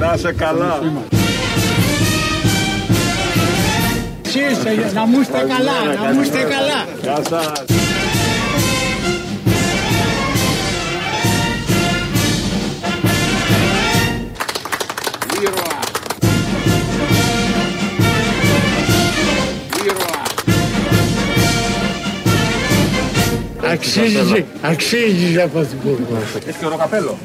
Να σε καλά. Να μου είστε καλά, να μου είστε καλά. Γεια σας. Ήρωα. Ήρωα. Αξίζει, αξίζει για πρωθυπουργό. Έχει και καπέλο.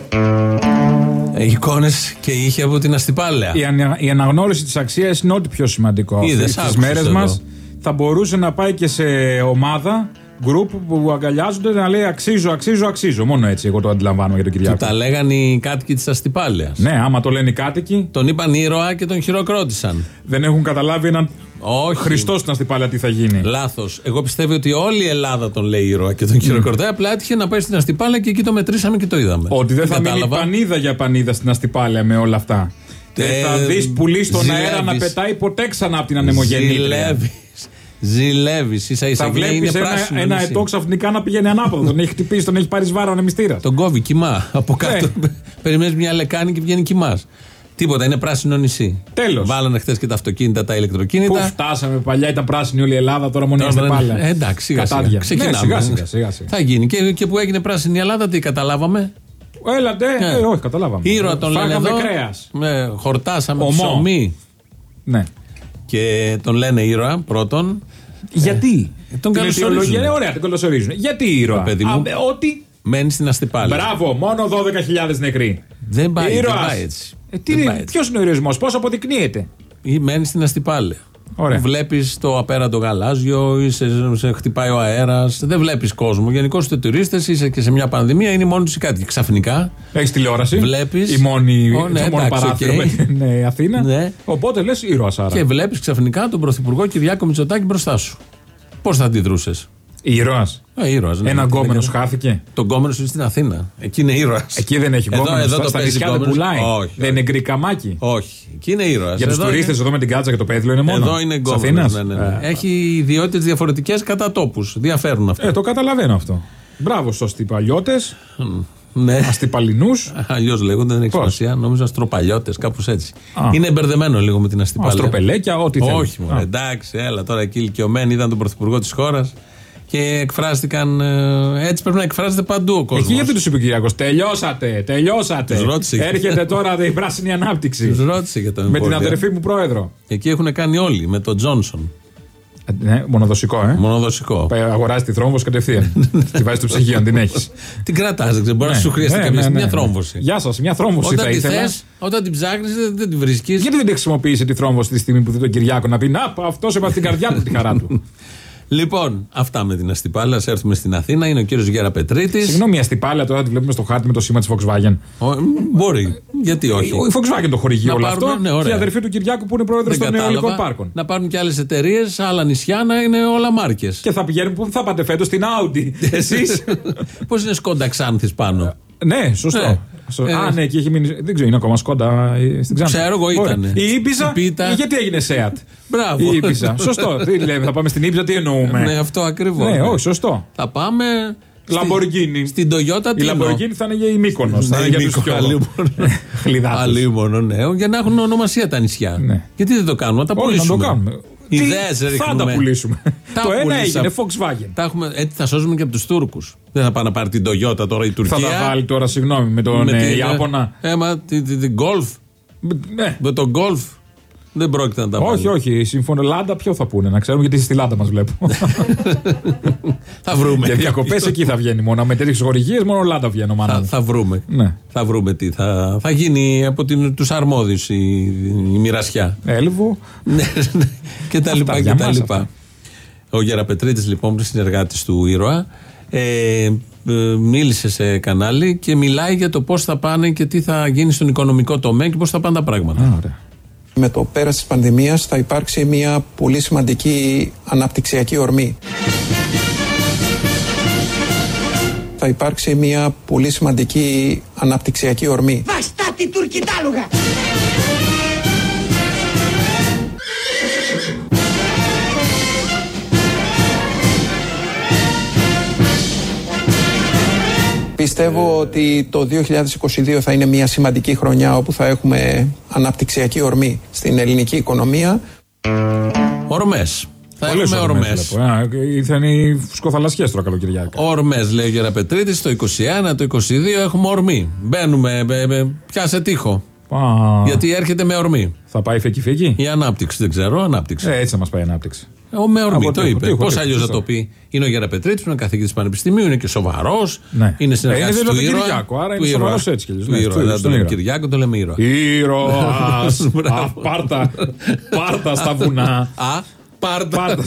Ε, Εικόνες και είχε από την Αστυπάλαια. Η, ανα- η αναγνώριση της αξίας είναι ό,τι πιο σημαντικό. Είδες, Στι άκουσες μέρες εδώ. μας θα μπορούσε να πάει και σε ομάδα, γκρουπ που αγκαλιάζονται να λέει αξίζω, αξίζω, αξίζω. Μόνο έτσι εγώ το αντιλαμβάνω για τον Του Κυριάκο. τα λέγανε οι κάτοικοι της Αστυπάλαιας. Ναι, άμα το λένε οι κάτοικοι, Τον είπαν ήρωα και τον χειροκρότησαν. δεν έχουν καταλάβει έναν Όχι. Χριστός στην Αστυπάλαια τι θα γίνει; Λάθος. Εγώ πιστεύω ότι όλη η Ελλάδα τον λέει ήρωα και τον χειροκροτάει. Απλά έτυχε να πάει στην Αστυπάλαια και εκεί το μετρήσαμε και το είδαμε. Ότι δεν θα μείνει κατάλαβα. πανίδα για πανίδα στην Αστυπάλαια με όλα αυτά. Δεν Ε, θα δεις πουλί στον ζηλεύεις. αέρα να πετάει ποτέ ξανά από την ανεμογεννήτρια. Ζηλεύεις. Ζηλεύεις. σα ίσα Θα και βλέπεις είναι ένα, πράσινο ένα νησί. ετό ξαφνικά να πηγαίνει ανάποδα. τον έχει χτυπήσει, τον έχει πάρει σβάρα ο ανεμιστήρα. Τον κόβει κοιμά. Από κάτω. Ναι. Περιμένεις μια λεκάνη και βγαίνει κοιμάς. Τίποτα, είναι πράσινο νησί. Τέλος. Βάλανε χθες και τα αυτοκίνητα, τα Πού ηλεκτροκίνητα. φτάσαμε παλιά, ήταν πράσινη όλη η Ελλάδα, τώρα μόνο Τώρα είμαστε δεν- πάλι. Ε, εντάξει, σιγά σιγά. Κατάδια. Ξεκινάμε. Ναι, σιγά, σιγά, σιγά, σιγά. Θα γίνει. Και, και που έγινε πράσινη η Ελλάδα, τι καταλάβαμε; Έλατε, Ναι. ε, όχι, καταλάβαμε. Ήρωα τον λένε Φάγαμε εδώ. κρέας. Ναι, χορτάσαμε Ομό. ψωμί. Ναι. Και τον λένε ήρωα πρώτον. Γιατί; Ε, τον Την καλωσορίζουν. αιτιολογία, ε, ωραία, την καλωσορίζουν. Γιατί ήρωα; Το παιδί μου. Α, ε, ότι. Μένει στην Αστυπάλη. Μπράβο, μόνο 12.000 νεκροί. Δεν πάει, δεν Ήρωας. πάει έτσι. Ε, τι, Δεν πάει έτσι. ποιος είναι ο ηρωισμός, πώς αποδεικνύεται; Ή μένεις στην Αστυπάλαια. Ωραία. Βλέπεις το απέραντο γαλάζιο, ή σε, σε χτυπάει ο αέρας. Δεν βλέπεις κόσμο. Γενικώς είστε τουρίστες, είσαι και σε μια πανδημία, είναι μόνο τους οι κάτοικοι. Ξαφνικά Έχεις τηλεόραση. Βλέπεις. Η μόνη, Ω, ναι, το μόνο εντάξει, παράθυρο οκ. με την ε, Αθήνα. Ναι. Οπότε λες ήρωα άρα. και βλέπεις ξαφνικά τον Πρωθυπουργό Κυριάκο Μητσοτάκη μπροστά σου. Πώς θα αντιδρούσες; Ήρωας. Ε, ήρωας, ναι. Ένα γκόμενος Δεν- χάθηκε. Τον γκόμενος σου είναι στην Αθήνα. Εκεί είναι ήρωας. Εκεί δεν έχει Εδώ- γκόμενος. εδώ Στα, το στα παίζει νησιά δεν γκόμενος. πουλάει. Όχι, δεν είναι γκρικαμάκι. Όχι. Εκεί είναι ήρωας. Για τους τουρίστες εδώ με την κάτσα και το πέδιλο είναι μόνο. Εδώ είναι Της γκόμενος. Αθήνας. Ναι, ναι, ναι. Ε, Έχει ιδιότητες διαφορετικές κατά τόπους. Διαφέρουν αυτά. Ε, το καταλαβαίνω αυτό. Μπράβο στους αστυπαλιώτε, ναι. αστυπαλινού. Αλλιώς λέγονται, δεν έχει Πώς; σημασία. Νόμιζα αστροπαλιώτες, κάπως έτσι. Α. Είναι μπερδεμένο λίγο με την αστυπαλία. Αστροπελέκια, ό,τι θέλεις. Όχι, μωρέ, εντάξει, έλα τώρα εκεί ηλικιωμένοι ήταν τον πρωθυπουργό της χώρας και εκφράστηκαν. ε, έτσι πρέπει να εκφράζεται παντού ο κόσμος. Εκεί γιατί τους είπε ο Κυριάκος, τελειώσατε, τελειώσατε. Τους ρώτησε. Έρχεται τώρα η πράσινη ανάπτυξη. Τους ρώτησε για τον με την εμβόλιο. αδερφή μου πρόεδρο. Και εκεί έχουν κάνει όλοι με τον Τζόνσον. Ε, Ναι, μονοδοσικό, ε. Μονοδοσικό. Πάει, Αγοράζει τη θρόμβο κατευθείαν. τη βάζει στο ψυγείο αν την έχεις. Την κρατάς, δεν ξέρω. Μπορεί να σου χρειαστεί κάποια στιγμή μια θρόμβωση. Ναι, Γεια σας, μια θρόμβωση θα Όταν τη ήθελα. θες, όταν την ψάχνεις, δεν, δεν την βρίσκεις. Γιατί δεν τη χρησιμοποίησε τη θρόμβωση τη στιγμή που δεν τον Κυριάκο να πει Να, αυτό έμαθε την καρδιά του τη χαρά του. Λοιπόν, αυτά με την Αστυπάλα. Α έρθουμε στην Αθήνα. Είναι ο κύριος Γέρα Πετρίτης. Συγγνώμη, η αστυπάλαια τώρα τη βλέπουμε στο χάρτη με το σήμα της Volkswagen. Μπορεί. Γιατί όχι; Η Volkswagen το χορηγεί Να όλο πάρουμε, αυτό. ναι, ωραία. και η αδερφή του Κυριάκου που είναι πρόεδρος Δεν των κατάλαβα. αιωλικών πάρκων. Να πάρουν και άλλες εταιρείες, άλλα νησιά να είναι όλα μάρκες. Και θα πηγαίνουν που θα πάτε φέτος στην Audi. Εσείς; Πώς είναι σκόντα Ξάνθης πάνω; ναι, σωστό. Ναι. Σω- Ε, Α, ναι, εκεί έχει μείνει. Δεν ξέρω, είναι ακόμα σκόντα ε, στην Ξάνθη. Ξέρω εγώ, Ωραία. ήτανε. Η Ήπιζα. Η Πίτα. Γιατί έγινε ΣΕΑΤ. Μπράβο. Η Ήπιζα. Σωστό. Τι λέμε, θα πάμε στην Ήπιζα, τι εννοούμε; Ναι, αυτό ακριβώς. Ναι, όχι, σωστό. Θα πάμε. στη- Λαμποργκίνη. Στην Toyota Η τι εννοώ. Λαμποργκίνη θα είναι για η Μύκονος. Θα Ναι, είναι για Νίκο, τους πιο αλίμονο. χλιδάτους. Αλίμονο, ναι. Για να έχουν ονομασία τα νησιά. Ναι. Γιατί δεν το κάνουμε, να τα Όχι, να πουλήσουμε. το κάνουμε. Τι Ιδέες θα ρίχνουμε. τα πουλήσουμε. Τα Το ένα πουλήσα. έγινε Volkswagen. Τα έχουμε, έτσι θα σώσουμε και από τους Τούρκους. Δεν θα πάνε να πάρει την Toyota τώρα η Τουρκία. Θα τα βάλει τώρα, συγγνώμη, με τον με ε, την, Ιάπωνα. Ε, μα την την- την Golf. Ναι. Με τον Golf. Δεν πρόκειται να τα βάλει. Όχι, όχι. Σύμφωνο Λάντα, ποιο θα πούνε, να ξέρουμε γιατί στη Λάντα μας βλέπω. Θα βρούμε. Για διακοπές εκεί θα βγαίνει μόνο. Με τέτοιες χορηγίες μόνο Λάντα βγαίνω, μάνα Θα, μου. θα βρούμε. Ναι. Θα βρούμε τι. Θα, θα γίνει από την, τους αρμόδιους η, η μοιρασιά. Έλβο. Ναι, ναι. και τα λοιπά για και τα μας λοιπά. αυτά. Ο Γεραπετρίτης λοιπόν, συνεργάτης του ήρωα, ε, ε, μίλησε σε κανάλι και μιλάει για το πώς θα πάνε και τι θα γίνει στον οικονομικό τομέα και πώς θα πάνε τα πράγματα. Ωραία. Με το πέρας της πανδημίας θα υπάρξει μια πολύ σημαντική αναπτυξιακή ορμή. Θα υπάρξει μια πολύ σημαντική αναπτυξιακή ορμή. Βαστάτη τουρκιτάλουγα. Πιστεύω ότι το 2022 θα είναι μια σημαντική χρονιά όπου θα έχουμε αναπτυξιακή ορμή στην ελληνική οικονομία. Ορμές. Θα Πολλές έχουμε ορμές ορμές. βλέπω. Ε, Ήρθαν οι φουσκοφαλασιέ τώρα καλοκαιριάκα. Ορμές, λέει ο Γεραπετρίτη, το 21, το 22 έχουμε ορμή. Μπαίνουμε, μπε, μπε, πιάσε τείχο. Α, Γιατί έρχεται με ορμή. Θα πάει φεκι φεκι. Η ανάπτυξη, δεν ξέρω, ανάπτυξη. Ε, έτσι θα μας πάει η ανάπτυξη. Ο με ορμή Από το τείχο, είπε. τείχο, Πώς τείχο, αλλιώς θα σωστό. το πει. Είναι ο Γεραπετρίτη που είναι καθηγητής Πανεπιστημίου, είναι και σοβαρός. Ναι. Είναι Ε, συνεργάτη είναι του του ήρωα. Κυριάκου, άρα του είναι ήρωα. σοβαρός έτσι κι αλλιώς. Του Ναι, ήρωα. στο- Δεν το στον λέμε ήρωα. Κυριάκο, το λέμε ήρωα. Ήρωας! Μπράβο. Πάρτα, πάρτα στα βουνά. Α, πάρτα. Πάρτα.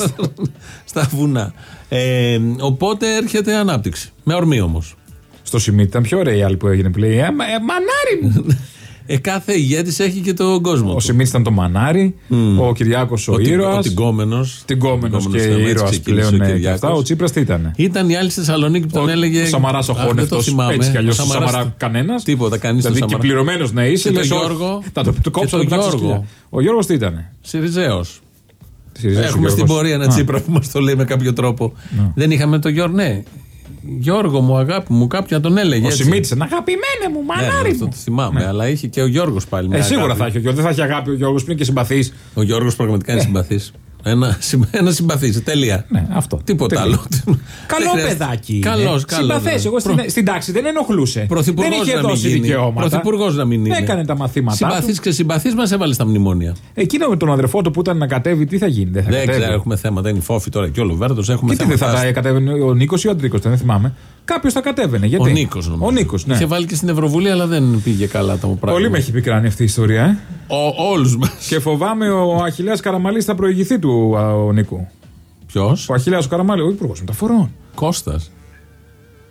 Στα βουνά. Ε, οπότε έρχεται ανάπτυξη. Με ορμή όμως. Στο Σιμίτ ήταν πιο ωραία η άλλη που έγινε που λέει «Ε, μα- ε, Μανάρι μου! Ε, κάθε ηγέτης έχει και τον κόσμο. Ο του. Σιμίτ ήταν το Μανάρι, ο Κυριάκος ο τι- ήρωας. Ο τυγκόμενο. Τυγκόμενο και ήρωας πλέον ε, και αυτά. Ο Τσίπρας τι ήταν. Ήταν η άλλη στη Θεσσαλονίκη που τον Ο έλεγε. Σαμαράς ο Αχ, δεν το χώνευτο. θυμάμαι. Έτσι κι αλλιώς Ο το Σαμαράς- Σαμαρά κανένας. Τίποτα, κανείς Δηλαδή και πληρωμένος να είσαι. Και λες, το όχι, Γιώργο. Θα το, το Και κόψω το το πράξω Γιώργο. σκυλιά. Ο Γιώργος τι ήταν. Σιριζέος. Συριζέος ο Έχουμε στην Γιώργος. πορεία ένα Α, τσίπρα που μας το λέει με κάποιο τρόπο. Δεν είχαμε τον Γιώργο, ναι. Γιώργο μου, αγάπη μου, κάποιον τον έλεγε. Ο έτσι. Σιμίτ ήταν αγαπημένε μου, Ναι, ναι, μανάρι αυτό μου. το θυμάμαι, αλλά είχε και ο Γιώργος πάλι. μια Ε, σίγουρα αγάπη. θα έχει ο Γιώργος. Δεν θα έχει αγάπη ο Γιώργος που είναι και συμπαθής. Ο Γιώργος πραγματικά είναι συμπαθής. Ένα, συμ- ένα συμπαθή. Τελεία. Ναι, αυτό. Τίποτα Τελεία. άλλο. Καλό Δεν χρειάζεται. παιδάκι. Καλός, καλός, Συμπαθές. ναι. Εγώ στην, Προ- στην τάξη δεν ενοχλούσε. Πρωθυπουργός δεν είχε να μην δώσει γίνει. δικαιώματα. Πρωθυπουργός να μην είναι. Έκανε τα μαθήματά Συμπαθή του. και συμπαθή μας έβαλες στα μνημόνια. Εκείνο με τον αδερφό του που ήταν να κατέβει, τι θα γίνει. Δεν θα Δεν κατέβει. ξέρω, έχουμε θέματα. Είναι η φόφη τώρα και ο Λοβέρδο. Έχουμε Και τι δεν θα θέματα. τα κατέβαινε ο Νίκος ή ο Αντρίκος, δεν θυμάμαι. Κάποιος θα κατέβαινε. Γιατί; Ο Νίκος νομίζω. Ο Νίκος, ναι. Είχε βάλει και στην Ευρωβουλή, αλλά δεν πήγε καλά το πράγμα. Πολύ με έχει πικράνει αυτή η ιστορία, ε. Όλους μας. Και φοβάμαι ο Αχηλέα Καραμαλής θα προηγηθεί του α, ο Νίκου. Ποιος; Ο Αχηλέα ο Καραμαλής, ο υπουργός μεταφορών. Κώστας.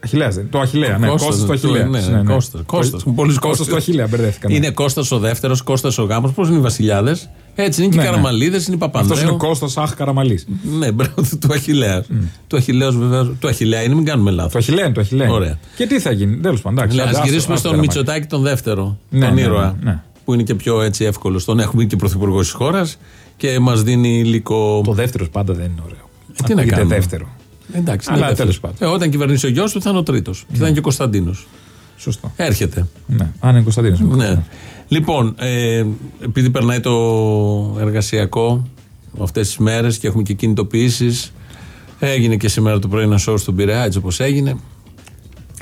Αχηλέα, δεν. Το Αχηλέα, ναι. Κώστας, Κώστας το του- Αχηλέα. ναι, ναι, Κώστας, Κώστας. Πολλούς Κώστας Κώστας. το Αχηλέα, μπερδεύτηκα. ναι. Είναι Κώστας ο δεύτερος, Κώστας ο γάμος. Πώς είναι οι βασιλιάδες; Έτσι είναι και Ναι, οι ναι. Καραμαλίδες, είναι οι Αυτός Παπανδρέου. είναι Κώστας Αχ Καραμαλής. Ναι, μπράβο, του Αχηλέα. Του Αχηλέα βέβαια. Του Αχηλέα είναι, μην κάνουμε λάθος. Το Αχηλέα είναι το Αχηλέα. Ωραία. Και τι θα γίνει, τέλος πάντων. εντάξει, Α άντε, γυρίσουμε άστο, στον άστο, Μητσοτάκη τον δεύτερο. Ναι, τον ναι, ήρωα. ναι, ναι. Που είναι και πιο έτσι εύκολο. Τον έχουμε και πρωθυπουργός της χώρας και μας δίνει υλικό. Το δεύτερος πάντα δεν είναι ωραίο. Ε, τι να Ακούγεται κάνουμε. δεύτερο. Εντάξει, Αλλά είναι δεύτερος. τέλος πάντων. Ναι. Ε, όταν κυβερνήσει ο γιος του θα είναι ο τρίτος. Και θα είναι και ο Κωνσταντίνος. Σωστό. Έρχεται. Ναι. Αν είναι Κωνσταντίνος. Ναι. Λοιπόν, ε, επειδή περνάει το εργασιακό αυτές τις μέρες και έχουμε και κινητοποιήσεις, έγινε και σήμερα το πρωί ένα show στον Πειραιά, έτσι όπως έγινε.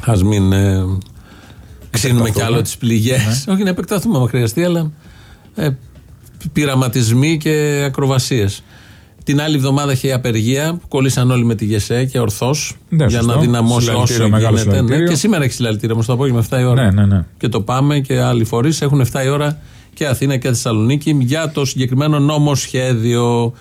Α μην ε, ξύνουμε κι άλλο τις πληγές. Ναι. Όχι να επεκταθούμε, άμα χρειαστεί, αλλά ε, πειραματισμοί και ακροβασίες. Την άλλη εβδομάδα είχε η απεργία που κολλήσαν όλοι με τη ΓΕΣΕ και ορθώς Ναι, για σωστό. να δυναμώσει Συλλαλητήρια, όσο μεγάλο γίνεται. Ναι. συλλαλητήριο. Και σήμερα έχει συλλαλητήρια όμως το απόγευμα 7 η ώρα. Ναι, ναι, ναι. Και το πάμε και άλλοι φορείς έχουν 7 η ώρα και Αθήνα και Θεσσαλονίκη για το συγκεκριμένο νομοσχέδιο.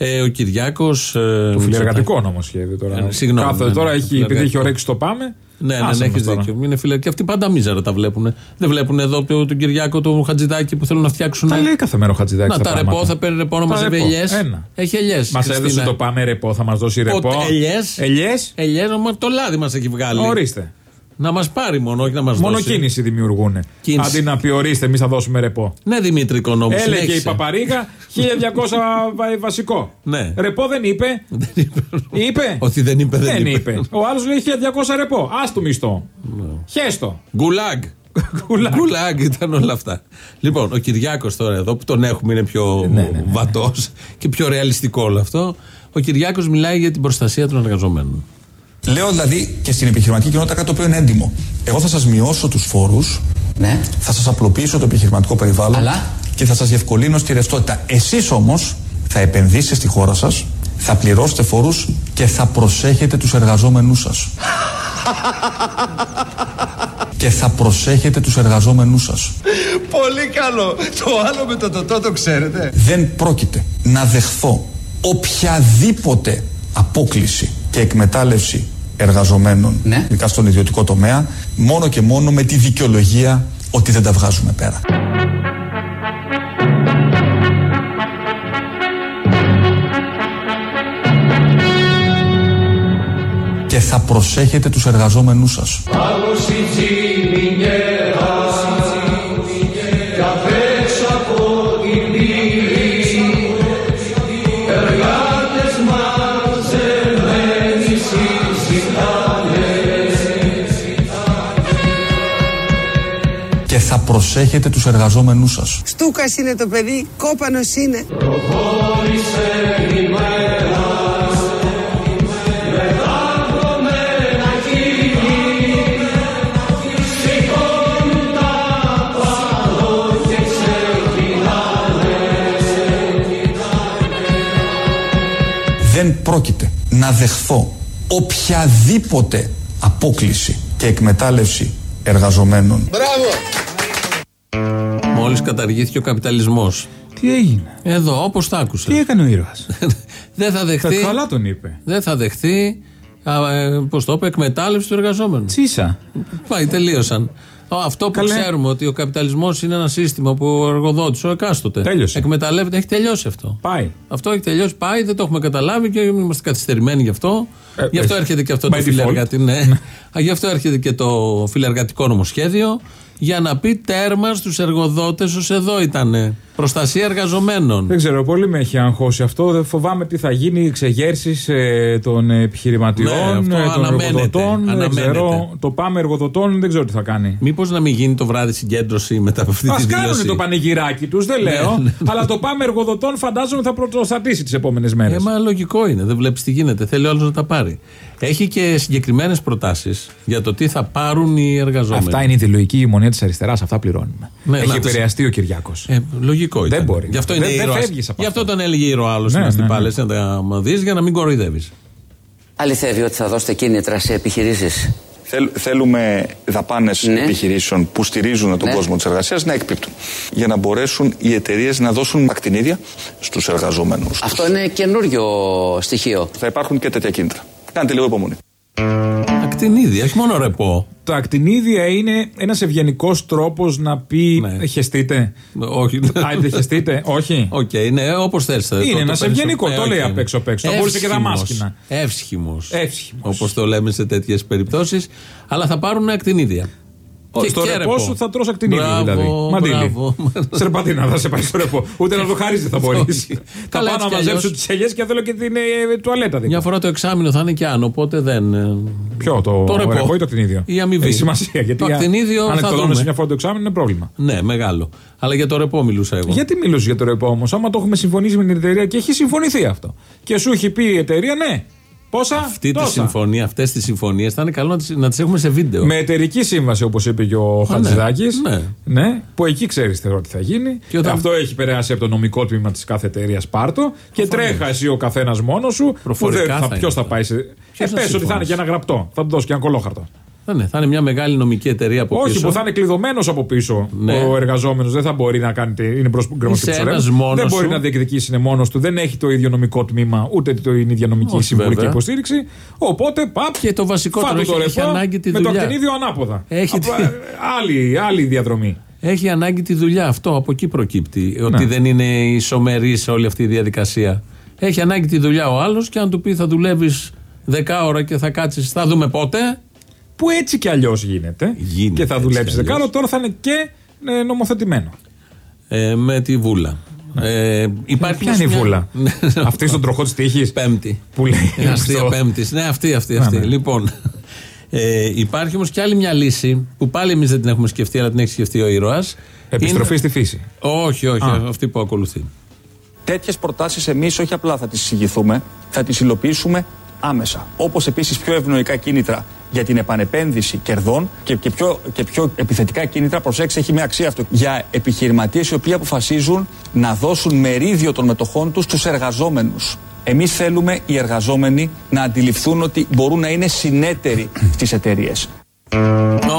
Ε, ο Κυριάκος. Ε, Το φιλεργατικό νομοσχέδιο τώρα. Ε, συγγνώμη, Κάθε ναι, τώρα ναι, έχει, το επειδή έχει φιλεργατικό. ωρέξει το πάμε. Ναι, ναι, άσε ναι, μας έχεις τώρα. δίκιο. Είναι φιλε... Και αυτοί πάντα μίζερα τα βλέπουν. Δεν βλέπουν εδώ το- τον Κυριάκο, τον Χατζηδάκη που θέλουν να φτιάξουν. Τα λέει κάθε μέρα ο Χατζηδάκης. Να τα ρεπό, θα παίρνει ρεπό να Τα μαζεύει ρεπό. ελιές. Ένα. Έχει ελιές. Μας έδωσε το πάμε ρεπό, θα μας δώσει ρεπό. ελιές. Ελιές; Ελιές, το λάδι μας έχει βγάλει. Ορίστε. Να μας πάρει μόνο, όχι να μας δώσει. Μόνο κίνηση δημιουργούν. Κίνηση. Αντί να πει ορίστε, εμείς θα δώσουμε ρεπό. Ναι, Δημήτρη Οικονόμου. Έλεγε η συνέχισε. Παπαρίγα 1200 βα- βασικό. Ναι. Ρεπό δεν είπε. Δεν είπε. Είπε; Ότι δεν είπε, δεν, Δεν είπε. Ο άλλος λέει 1200 ρεπό. Α το μισθό. Ναι. Χέστο. Γκουλάγκ. Γκουλάγκ. Γκουλάγκ ήταν όλα αυτά. Λοιπόν, ο Κυριάκος τώρα εδώ που τον έχουμε είναι πιο Ναι, ναι, ναι. βατός και πιο ρεαλιστικό όλο αυτό. Ο Κυριάκος μιλάει για την προστασία των εργαζομένων. Λέω δηλαδή και στην επιχειρηματική κοινότητα κάτι το οποίο είναι έντιμο. Εγώ θα σας μειώσω τους φόρους, Ναι. θα σας απλοποιήσω το επιχειρηματικό περιβάλλον Αλλά; και θα σας διευκολύνω στη ρευστότητα. Εσείς όμως θα επενδύσετε στη χώρα σας, θα πληρώσετε φόρους και θα προσέχετε τους εργαζόμενούς σας. και θα προσέχετε τους εργαζόμενούς σας. Πολύ καλό. Το άλλο με το τοτό το ξέρετε. Δεν πρόκειται να δεχθώ οποιαδήποτε απόκληση και εκμετάλλευση εργαζομένων, Ναι. ειδικά στον ιδιωτικό τομέα, μόνο και μόνο με τη δικαιολογία ότι δεν τα βγάζουμε πέρα. Και θα προσέχετε τους εργαζόμενούς σας. θα προσέχετε τους εργαζόμενούς σας. Στούκας είναι το παιδί, κόπανος είναι. Δεν πρόκειται να δεχθώ οποιαδήποτε απόκληση και εκμετάλλευση εργαζομένων. Μόλις καταργήθηκε ο καπιταλισμός. Τι έγινε; Εδώ, όπως τα άκουσα. Τι έκανε ο ήρωας; δεν θα δεχτεί. Καλά τον είπε. Δεν θα δεχτεί. Πώς το είπε, εκμετάλλευση του εργαζόμενου. Τσίσα. Πάει, τελείωσαν. Α, Αυτό που Καλέ. ξέρουμε ότι ο καπιταλισμός είναι ένα σύστημα που ο εργοδότης, ο εκάστοτε. Τέλειωσε. Εκμεταλλεύεται, έχει τελειώσει αυτό. Πάει. Αυτό έχει τελειώσει, πάει, δεν το έχουμε καταλάβει και είμαστε καθυστερημένοι γι' αυτό. Ε, γι' αυτό ε, έρχεται και αυτό by το default. φιλεργατικό. Ναι. Α, γι' αυτό έρχεται και το φιλεργατικό νομοσχέδιο για να πει τέρμα στους εργοδότες ως εδώ ήταν. Προστασία εργαζομένων. Δεν ξέρω, πολύ με έχει αγχώσει αυτό. Δεν φοβάμαι τι θα γίνει, εξεγέρσεις των επιχειρηματιών, Ναι, αυτό ε, των αναμένεται. εργοδοτών. Δεν Αναμένεται. ξέρω. Το πάμε εργοδοτών δεν ξέρω τι θα κάνει. Μήπως να μην γίνει το βράδυ συγκέντρωση μετά από αυτή Α τη κάνουν δήλωση; το πανηγυράκι τους, δεν λέω. ναι, ναι. Αλλά το πάμε εργοδοτών φαντάζομαι θα πρωτοστατήσει τις επόμενες μέρες. Ε, μα λογικό είναι, δεν βλέπεις τι γίνεται. Θέλει ο άλλος να τα πάρει. Έχει και συγκεκριμένες προτάσεις για το τι θα πάρουν οι εργαζόμενοι. Αυτά είναι η ιδεολογική ημονία της αριστεράς, αυτά πληρώνουμε. Ναι, Έχει να τους- επηρεαστεί ο Κυριάκος. Ε, λογικό ήταν. Δεν μπορεί. Γι' αυτό Δεν- είναι δεν ήρωας. φεύγεις από Γι' αυτό αυτό. τον έλεγε ήρωα άλλο Ναι, στην ναι, Αστυπάλε, ναι. να τα δεις για να μην κοροϊδεύεις. Αληθεύει ότι θα δώσετε κίνητρα σε επιχειρήσεις. Θέλ- θέλουμε δαπάνες Ναι. επιχειρήσεων που στηρίζουν τον Ναι. κόσμο της εργασίας να εκπίπτουν. Για να μπορέσουν οι εταιρείες να δώσουν ακτινίδια στους εργαζόμενους. Αυτό είναι καινούριο στοιχείο. Θα υπάρχουν και τέτοια κίνητρα. Κάντε λίγο υπομονή. Ακτινίδια, όχι μόνο ρεπό. Τα ακτινίδια είναι ένας ευγενικός τρόπος να πει Ναι. χεστείτε. Όχι. Άιντε χεστείτε, όχι. Οκ, ναι, όπως θέλει. Είναι ένας ευγενικός, το λέει απ' έξω απ' έξω. Θα μπορούσε και δαμάσκηνα. Εύσχημο. Εύσχημος. Όπως το λέμε σε τέτοιες περιπτώσεις. Αλλά θα πάρουν ακτινίδια. Και- στο και ρεπό ρεπό. σου θα τρως ακτινίδιο Μπράβο, δηλαδή. Μαντήλι. μπράβο. Σερπαντίνα θα σε πάει στο ρεπό. Ούτε να το χαρίζει δεν θα μπορείς. Όχι. Θα Καλά, πάω να έτσι κι μαζέψω αλλιώς. τις ελιές και θέλω και την ε, τουαλέτα δίπλα. Μια φορά το εξάμεινο θα είναι και άνω, οπότε δεν. ε, Ποιο, το, Το ρεπό. ρεπό ή το ακτινίδιο; Η αμοιβή. Έχει σημασία. Γιατί Το ακτινίδιο αν θα εκτελώνεσαι δούμε. μια φορά το εξάμεινο είναι πρόβλημα. Ναι, μεγάλο. Αλλά για το ρεπό μιλούσα εγώ. Γιατί μιλούσες για το ρεπό όμως, άμα το έχουμε συμφωνήσει με την εταιρεία και έχει συμφωνηθεί αυτό. Και σου έχει πει η εταιρεία, ναι. Πόσα, Αυτή τη τόσα. συμφωνία, αυτές τις συμφωνίες θα είναι καλό να τις, να τις έχουμε σε βίντεο. Με εταιρική σύμβαση, όπως είπε και ο Χατζηδάκης. ναι. Ναι, που εκεί ξέρεις θεωρώ τι θα γίνει. Και όταν- Αυτό έχει περάσει από το νομικό τμήμα της κάθε εταιρείας Πάρτο. Και τρέχα εσύ ο καθένας μόνος σου. Προφορικά θα είναι Ποιος θα αυτά. πάει σε. Ε, Ποιος θα πες ότι θα είναι συμφωνήσει; και ένα γραπτό. Θα του δώσει και ένα κολόχαρτο. Θα, είναι, θα είναι μια μεγάλη νομική εταιρεία από Όχι, πίσω. που θα είναι κλειδωμένος από πίσω Ναι. ο εργαζόμενος. Δεν θα μπορεί να κάνει. τε- Είναι μπρο Είσαι ένας μόνος Δεν μπορεί σου. να διεκδικήσει είναι μόνος του. Δεν έχει το ίδιο νομικό τμήμα, ούτε την ίδια νομική Όχι, συμβουλική βέβαια. υποστήριξη. Οπότε, παπ. Και το βασικότερο, φάτου έχει- το έχει ρεπό ανάγκη τη Με το δουλειά. ακτινίδιο ανάποδα. Έχει Απ- τη- άλλη, άλλη διαδρομή. Έχει ανάγκη τη δουλειά. Αυτό από εκεί προκύπτει. Ότι Ναι. δεν είναι ισομερή σε όλη αυτή η διαδικασία. Έχει ανάγκη τη δουλειά ο άλλος και αν του πει θα δουλεύεις 10 ώρα και θα κάτσεις, θα δούμε πότε. Που έτσι κι αλλιώς γίνεται. Γίνεται Και θα έτσι δουλέψει κι αλλιώς. δεκάρο, τώρα θα είναι και ε, νομοθετημένο. Ε, με τη βούλα. Ε, υπάρχει Ποια είναι η μια- βούλα; Ναι. Αυτή στον τροχό της τύχης. Πέμπτη. Που λέει. Ε, Αστεία αυτό. πέμπτης. Ναι, αυτή, αυτή. αυτή. ναι. Λοιπόν. Ε, υπάρχει όμως και άλλη μια λύση που πάλι εμείς δεν την έχουμε σκεφτεί, αλλά την έχει σκεφτεί ο ήρωας. Επιστροφή στη φύση. Όχι, όχι, Α. αυτή που ακολουθεί. Τέτοιες προτάσεις εμείς όχι απλά θα τις εισηγηθούμε, θα τις υλοποιήσουμε άμεσα. Όπως επίσης πιο ευνοϊκά κίνητρα για την επανεπένδυση κερδών και, και, πιο, και πιο επιθετικά κίνητρα, προσέξτε, έχει μια αξία αυτό, για επιχειρηματίες οι οποίοι αποφασίζουν να δώσουν μερίδιο των μετοχών τους στους εργαζόμενους. Εμείς θέλουμε οι εργαζόμενοι να αντιληφθούν ότι μπορούν να είναι συνέτεροι στις εταιρείες.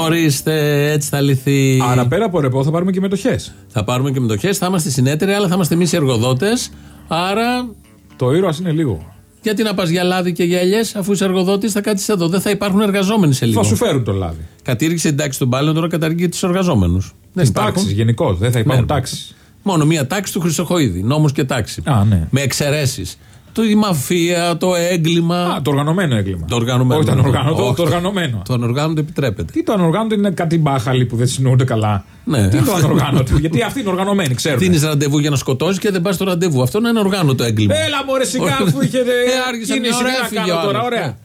Ορίστε, έτσι θα λυθεί. Άρα πέρα από ρεπό θα πάρουμε και μετοχές. Θα πάρουμε και μετοχές, θα είμαστε συνέτεροι, αλλά θα είμαστε εμείς οι εργοδότες. Άρα, Το ήρωα είναι λίγο. Γιατί να πας για λάδι και για ελιές, αφού είσαι εργοδότης, θα κάτσεις εδώ. Δεν θα υπάρχουν εργαζόμενοι σε λίγο. Θα σου φέρουν το λάδι. Κατήργησε την τάξη των πάλαιων, τώρα καταργεί τους εργαζόμενους. Δεν Τι υπάρχουν. τάξει γενικώς. Δεν θα υπάρχουν Ναι. τάξεις. Μόνο μία τάξη του Χρυσοχοίδη. Νόμος και τάξη. Α, ναι. Με εξαιρέσεις. Το η μαφία, το έγκλημα. Α, το οργανωμένο έγκλημα. το οργανωμένο. Όχι το ανοργάνωτο, Όχι, το οργανωμένο. Το ανοργάνωτο επιτρέπεται. Τι το ανοργάνωτο είναι κάτι μπάχαλοι που δεν συνοούνται καλά; Ναι. Τι το ανοργάνωτο; Γιατί αυτοί είναι οργανωμένοι, ξέρουν. Δίνεις ραντεβού για να σκοτώσεις και δεν πας στο ραντεβού. Αυτό είναι ένα οργάνωτο έγκλημα. Έλα μωρέ σιγά αφού είχε. Ε, άργησε είναι μια ώρα, σιγά να έφυγε κάνω ο τώρα, άλλος. ωραία.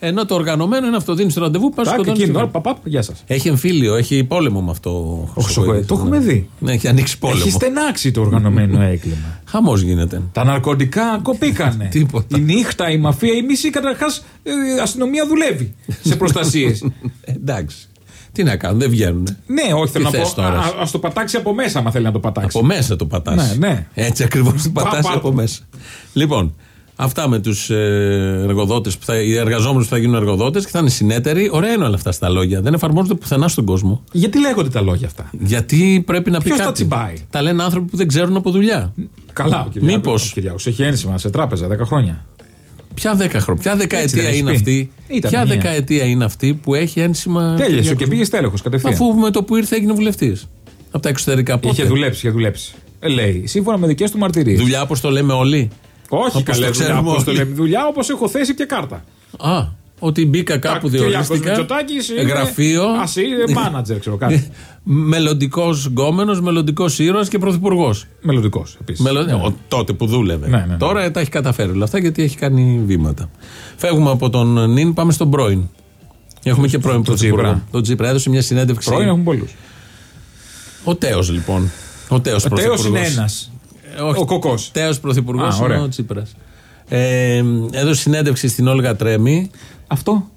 Ε. Ενώ το οργανωμένο είναι αυτό. Δίνεις το ραντεβού, πας Τάκ, σκοτώνει. εκείνη την την ώρα, άλλη. παπαπ, γεια σας. Έχει εμφύλιο, έχει πόλεμο με αυτό. ο Χρυσοκοίδης. Το έχουμε δει. Ναι, έχει ανοίξει πόλεμο. Έχει στενάξει το οργανωμένο έγκλημα. Χαμός γίνεται. Τα ναρκωτικά κοπήκανε. Τίποτα. Η νύχτα, η μαφία, η μισή καταρχάς αστυνομία δουλεύει σε προστασίες. Ε, εντάξει. Τι να κάνουν, δεν βγαίνουν. ναι, όχι, θέλω Τι να θες πω. τώρα; Α το πατάξει από μέσα, άμα θέλει να το πατάξει. Από μέσα το πατάς. Ναι, ναι. Έτσι ακριβώς το Πα- πατάς πα- από μέσα. Λοιπόν, αυτά με τους εργοδότες, οι εργαζόμενους που θα γίνουν εργοδότες και θα είναι συνέτεροι. Ωραία είναι όλα αυτά στα λόγια. Δεν εφαρμόζονται πουθενά στον κόσμο. Γιατί λέγονται τα λόγια αυτά; Γιατί πρέπει να πει Ποιος τα κάτι. τσιμπάει; Τα λένε άνθρωποι που δεν ξέρουν από δουλειά. Καλά, ο Κυριάκος. Μήπως. Ο Κυριάκος έχει ένσημα σε τράπεζα 10 χρόνια. Ποια δέκα χρόνια, ποια δεκαετία δεν είναι έχεις πει. αυτή; Ήταν ποια μία. δεκαετία είναι αυτή που έχει ένσημα. Τέλειωσε Κυριάκος. και πήγε τέλεχο κατευθείαν. Αφού με το που ήρθε έγινε βουλευτής. Από τα εξωτερικά πότε; Είχε δουλέψει, είχε δουλέψει. Ε, λέει, σύμφωνα με δικές του μαρτυρίες. Δουλειά όπως το λέμε όλοι. Όχι, Όπως καλέ το δουλειά. ξέρουμε Όπως το όλοι. λέμε. Δουλειά όπως έχω θέσει και κάρτα. Α, ότι μπήκα κάπου διορίστηκα. Μητσοτάκης είναι Γραφείο. Ας είναι μάνατζερ, ξέρω κάτι. Μελλοντικός γκόμενος, μελλοντικός ήρωας και πρωθυπουργός. Μελλοντικός επίσης. Τότε που δούλευε. Ναι, ναι, ναι. Τώρα τα έχει καταφέρει όλα αυτά γιατί έχει κάνει βήματα. Φεύγουμε από τον Νιν, πάμε στον πρώην. Έχουμε και πρώην τον πρωθυπουργό. Τσίπρα. Τον Τσίπρα έδωσε μια συνέντευξη. Πρώην έχουν πολλούς. Ο Τέος λοιπόν. Ο Τέος Ο Τέος είναι ένας. Ο κοκός. Τέος πρωθυπουργός Α, είναι ωραία. ο Τσίπρας. Ε, έδωσε συνέντευξη στην Όλγα Τρέμι. Αυτό.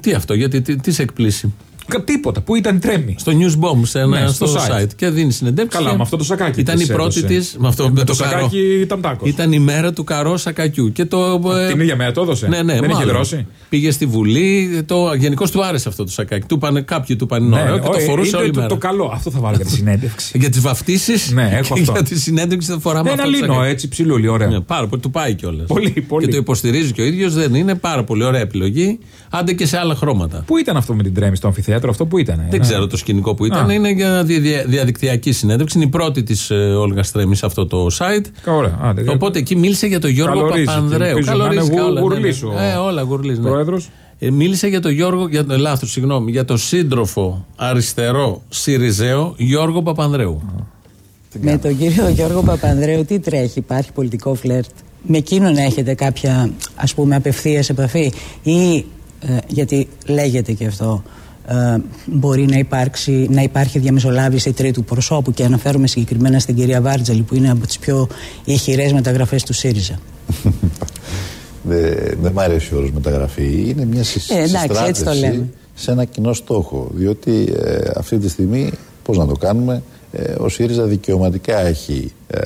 Τι αυτό, γιατί τι, τι σε εκπλήσει; Κα- Τίποτα. Πού ήταν τρέμει. Στο News Bomb, σε ένα, Ναι, στο, στο site. site. Και δίνει συνεντεύξει. Καλά, με αυτό το σακάκι Ήταν της η πρώτη έδωσε. τη. Με αυτό Με με το το, καρό. σακάκι ήταν τάκος. Ήταν η μέρα του καρό σακακιού. Και το, ε, Την ίδια μέρα το έδωσε. Ναι, ναι, Δεν είχε μάλλον. δρώσει. Πήγε στη Βουλή. Το, γενικώς του άρεσε αυτό το σακάκι. Του πάνε, κάποιοι του πάνε Ναι, ωραίο και το ε, φορούσε είναι όλη το, μέρα. το καλό. Αυτό θα βάλω για τη συνέντευξη. Για τις βαφτίσεις; Ναι, έχω και αυτό. για τη συνέντευξη θα φοράμε Ένα αυτό το λίνο σακάκι. έτσι ψηλούλι, ωραία. Ναι, πάρα πολύ. Του πάει κιόλας. Πολύ, πολύ. Και το υποστηρίζει και ο ίδιος. Δεν είναι πάρα πολύ ωραία επιλογή. Άντε και σε άλλα χρώματα. Πού ήταν αυτό με την τρέμη στο αμφιθέατρο, αυτό που ήταν. Δεν ξέρω το σκηνικό που ήταν. Α. Είναι για δια- δια- διαδικτυακή συνέντευξη. Είναι η πρώτη της Όλγα Τρέμι σε αυτό το site. Ωραία. Άντε, Οπότε εκεί μίλησε για τον Γιώργο Καλορίζει και Παπανδρέου. ελπίζω να είναι Καλορίζει γου- όλα, ναι, ναι. γουρλής ο Ε, όλα γουρλής, ναι. πρόεδρος. Ε, μίλησε για τον Γιώργο, για, ε, λάθος, συγγνώμη, για τον σύντροφο αριστερό Σιριζέο Γιώργο Παπανδρέου. Με τον κύριο Γιώργο Παπανδρέου τι τρέχει, υπάρχει πολιτικό φλερτ; Με εκείνον έχετε κάποια ας πούμε απευθείας επαφή; Ή ε, γιατί λέγεται και αυτό ε, μπορεί να, υπάρξει, να υπάρχει διαμεσολάβηση τρίτου προσώπου και αναφέρομαι συγκεκριμένα στην κυρία Βάρτζελη που είναι από τις πιο ηχηρές μεταγραφές του ΣΥΡΙΖΑ. Δεν δεν μ' αρέσει ο όρος μεταγραφή. Είναι μια συ- Ε, εντάξει, έτσι το συστράτευση λέμε. σε ένα κοινό στόχο. Διότι ε, αυτή τη στιγμή, πώς να το κάνουμε, ε, ο ΣΥΡΙΖΑ δικαιωματικά έχει, ε,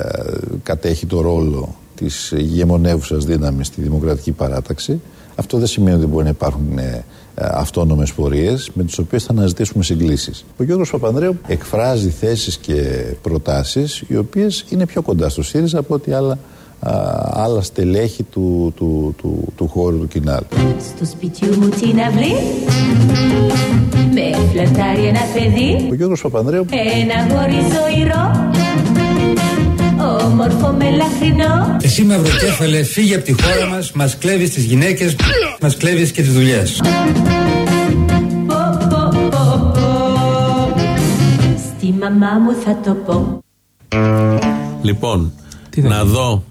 κατέχει το ρόλο της ηγεμονεύουσας δύναμης στη δημοκρατική παράταξη. Αυτό δεν σημαίνει ότι μπορεί να υπάρχουν ε, αυτόνομες πορείες με τις οποίες θα αναζητήσουμε συγκλήσεις. Ο Γιώργος Παπανδρέου εκφράζει θέσεις και προτάσεις οι οποίες είναι πιο κοντά στο ΣΥΡΙΖΑ από ό,τι άλλα α, άλλα στελέχη του, του, του, του χώρου του κοινάλ. Στο σπιτιού μου την αυλή Με φλερτάρει ένα παιδί Ο Γιώργος Παπανδρέου Ένα γόρι ζωηρό Όμορφο μελαχρινό Εσύ μαυροκέφαλε φύγε από τη χώρα μας, μας κλέβεις τις γυναίκες, μας κλέβεις και τις δουλειές. Πω, πω, πω, πω. Στη μαμά μου θα το πω Λοιπόν, να δω.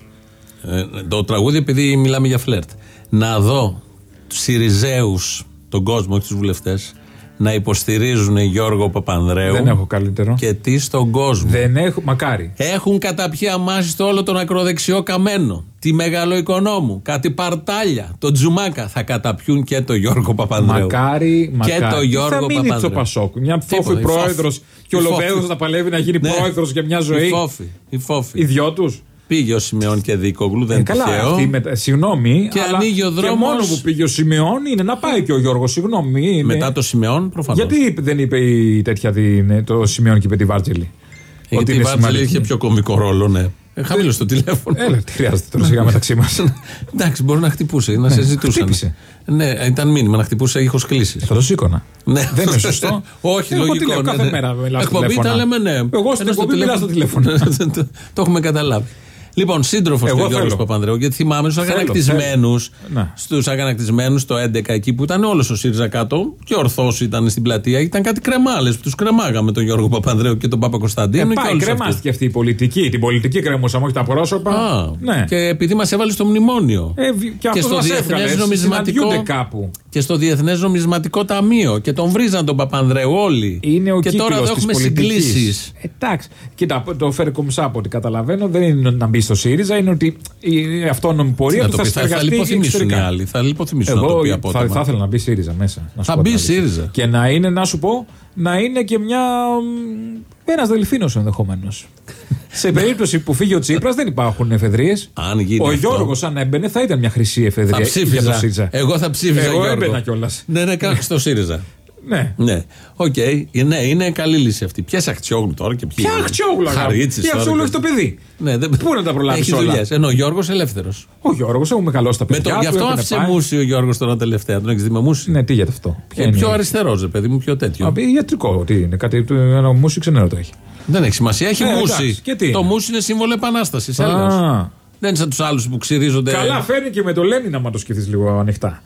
ε, το τραγούδι, επειδή μιλάμε για φλερτ. Να δω τους Σιριζέους, τον κόσμο, όχι τους βουλευτές, να υποστηρίζουν Γιώργο Παπανδρέου. Δεν έχω καλύτερο. Και τι στον κόσμο. Δεν έχω, μακάρι. Έχουν καταπιεί αμάσει στο όλο τον ακροδεξιό καμένο. Τη μεγαλοοικονόμου. Κάτι παρτάλια. Τον Τζουμάκα. Θα καταπιούν και το Γιώργο Παπανδρέου. Μακάρι, μακάρι. Και το Τι Γιώργο θα μείνει Παπανδρέου. στο Πασόκ. Μια Τίποτα, φόφη η Φόφη. πρόεδρος και ο Η Λοβέδο Φόφη. θα παλεύει να γίνει Ναι. πρόεδρος για μια ζωή. Η Φόφη. Η Φόφη. Οι δυο τους. Πήγε ο Σιμεών και Δίκογλου, δεν Ε, είναι καλά, τυχαίο. αυτή με, συγγνώμη. Και αλλά ανοίγει ο Και δρόμος. μόνο που πήγε ο Σιμεών είναι να πάει και ο Γιώργος. Συγγνώμη. είναι- Μετά το Σιμεών, προφανώς. Γιατί είπε- δεν είπε η τέτοια δι- ναι, το Σιμεών και είπε τη Βάρτζελη. Γιατί η είναι Βάρτζελη σημαντική. είχε πιο κομικό ρόλο, ναι. Ε, Χαμήλω το τηλέφωνο. Έλα, τι χρειάζεται τώρα σιγά μεταξύ μας. Εντάξει, μπορεί να χτυπούσε, να Ναι, σε ζητούσαν. χτύπησε. Ναι, ήταν μήνυμα να χτυπούσε ήχος κλήσει. Θα το σήκωνα. Ναι. Δεν είναι σωστό. Όχι, Εγώ τι λογικό. λέω, ναι, κάθε ναι. μέρα μιλάω στο Εκπομπή τηλέφωνο. τα λέμε, ναι. Εγώ στην Ενώ εκπομπή μιλάω στο τηλέφωνο. το έχουμε καταλάβει. Λοιπόν, σύντροφος Εγώ του Γιώργου θέλω. Παπανδρέου, γιατί θυμάμαι στου Θέλω, αγανακτισμένους. θέλω. Ναι. Στους αγανακτισμένους το 11 εκεί που ήταν όλος ο ΣΥΡΙΖΑ κάτω και ορθώς ήταν στην πλατεία. Ήταν κάτι κρεμάλες που τους κρεμάγαμε τον Γιώργο Παπανδρέου και τον Πάπα Ε, Κωνσταντίνου. και πάει, όλους κρεμάστηκε αυτούς. αυτή η πολιτική. Την πολιτική κρέμουσαμε, όχι τα πρόσωπα. Α, ναι. Και επειδή μας έβαλε στο μνημόνιο. Ε, βι- και αυτός στο μας Διεθνές έβγαλε, Νομισματικό. συναντιούνται κάπου. Και στο Διεθνές Νομισματικό Ταμείο. Και τον βρίζαν τον Παπανδρέου όλοι. Είναι ο και τώρα κύκλος εδώ της έχουμε πολιτικής. συγκλήσεις. Εντάξει. Κοίτα, το φέρει κομψά από ό,τι καταλαβαίνω δεν είναι να μπει στο ΣΥΡΙΖΑ, είναι ότι η αυτόνομη πορεία να του το θα πεις, θα, θα συνεργαστεί λιποθυμήσουν οι εξωτερικά. άλλοι. Θα λιποθυμήσουν να το Εγώ πει θα, απότομα. θα ήθελα να μπει ΣΥΡΙΖΑ μέσα. να σου Θα πω μπει την αλήθεια. ΣΥΡΙΖΑ. Και να είναι, να σου πω, να είναι και μια. Ένας δελφίνος ενδεχομένως. Σε περίπτωση που φύγει ο Τσίπρας δεν υπάρχουν εφεδρείες. Αν γίνει Ο αυτό. Γιώργος, αν έμπαινε, θα ήταν μια χρυσή Θα εφεδρεία για το ψήφιζα. ΣΥΡΙΖΑ. Εγώ θα ψήφιζα. Εγώ Γιώργο. έμπαινα κιόλας. Ναι, ναι, κα- στο ΣΥΡΙΖΑ. Ναι. Ναι, οκ. Ναι, είναι καλή λύση αυτή. Ποια Αχτσιόγλου τώρα και ποιοι. Ποια Αχτσιόγλου, αγάπη. Χαρίτσης Η τώρα Αχτσιόγλου και- έχει το παιδί. Ναι, δεν... Πού να τα προλάβεις Έχει όλα; δουλειές. Ενώ ο Γιώργος ελεύθερος. Ο Γιώργος, έχουμε καλό στα Με παιδιά. το, γι' του, αυτό έχουν άφησε πάει. μουσι ο Γιώργος τώρα τελευταία. Τον έχεις δει με μουσι. Ναι, τι για αυτό; Ποια Ε, είναι πιο η- αριστερός, ρε παιδί μου, πιο τέτοιο. Α, πει ιατρικό, τι είναι, κάτι του ένα μουσι ξενέρο το έχει. Δεν έχει σημασία, έχει Ε, μουσι. εντάξει, και τι Το είναι; μουσι είναι σύμβολο επανάστασης. Α. Δεν είναι σαν τους άλλους που ξυρίζονται. Καλά, φέρνει και με το Λένιν να το σκεφτείς λίγο ανοιχτά.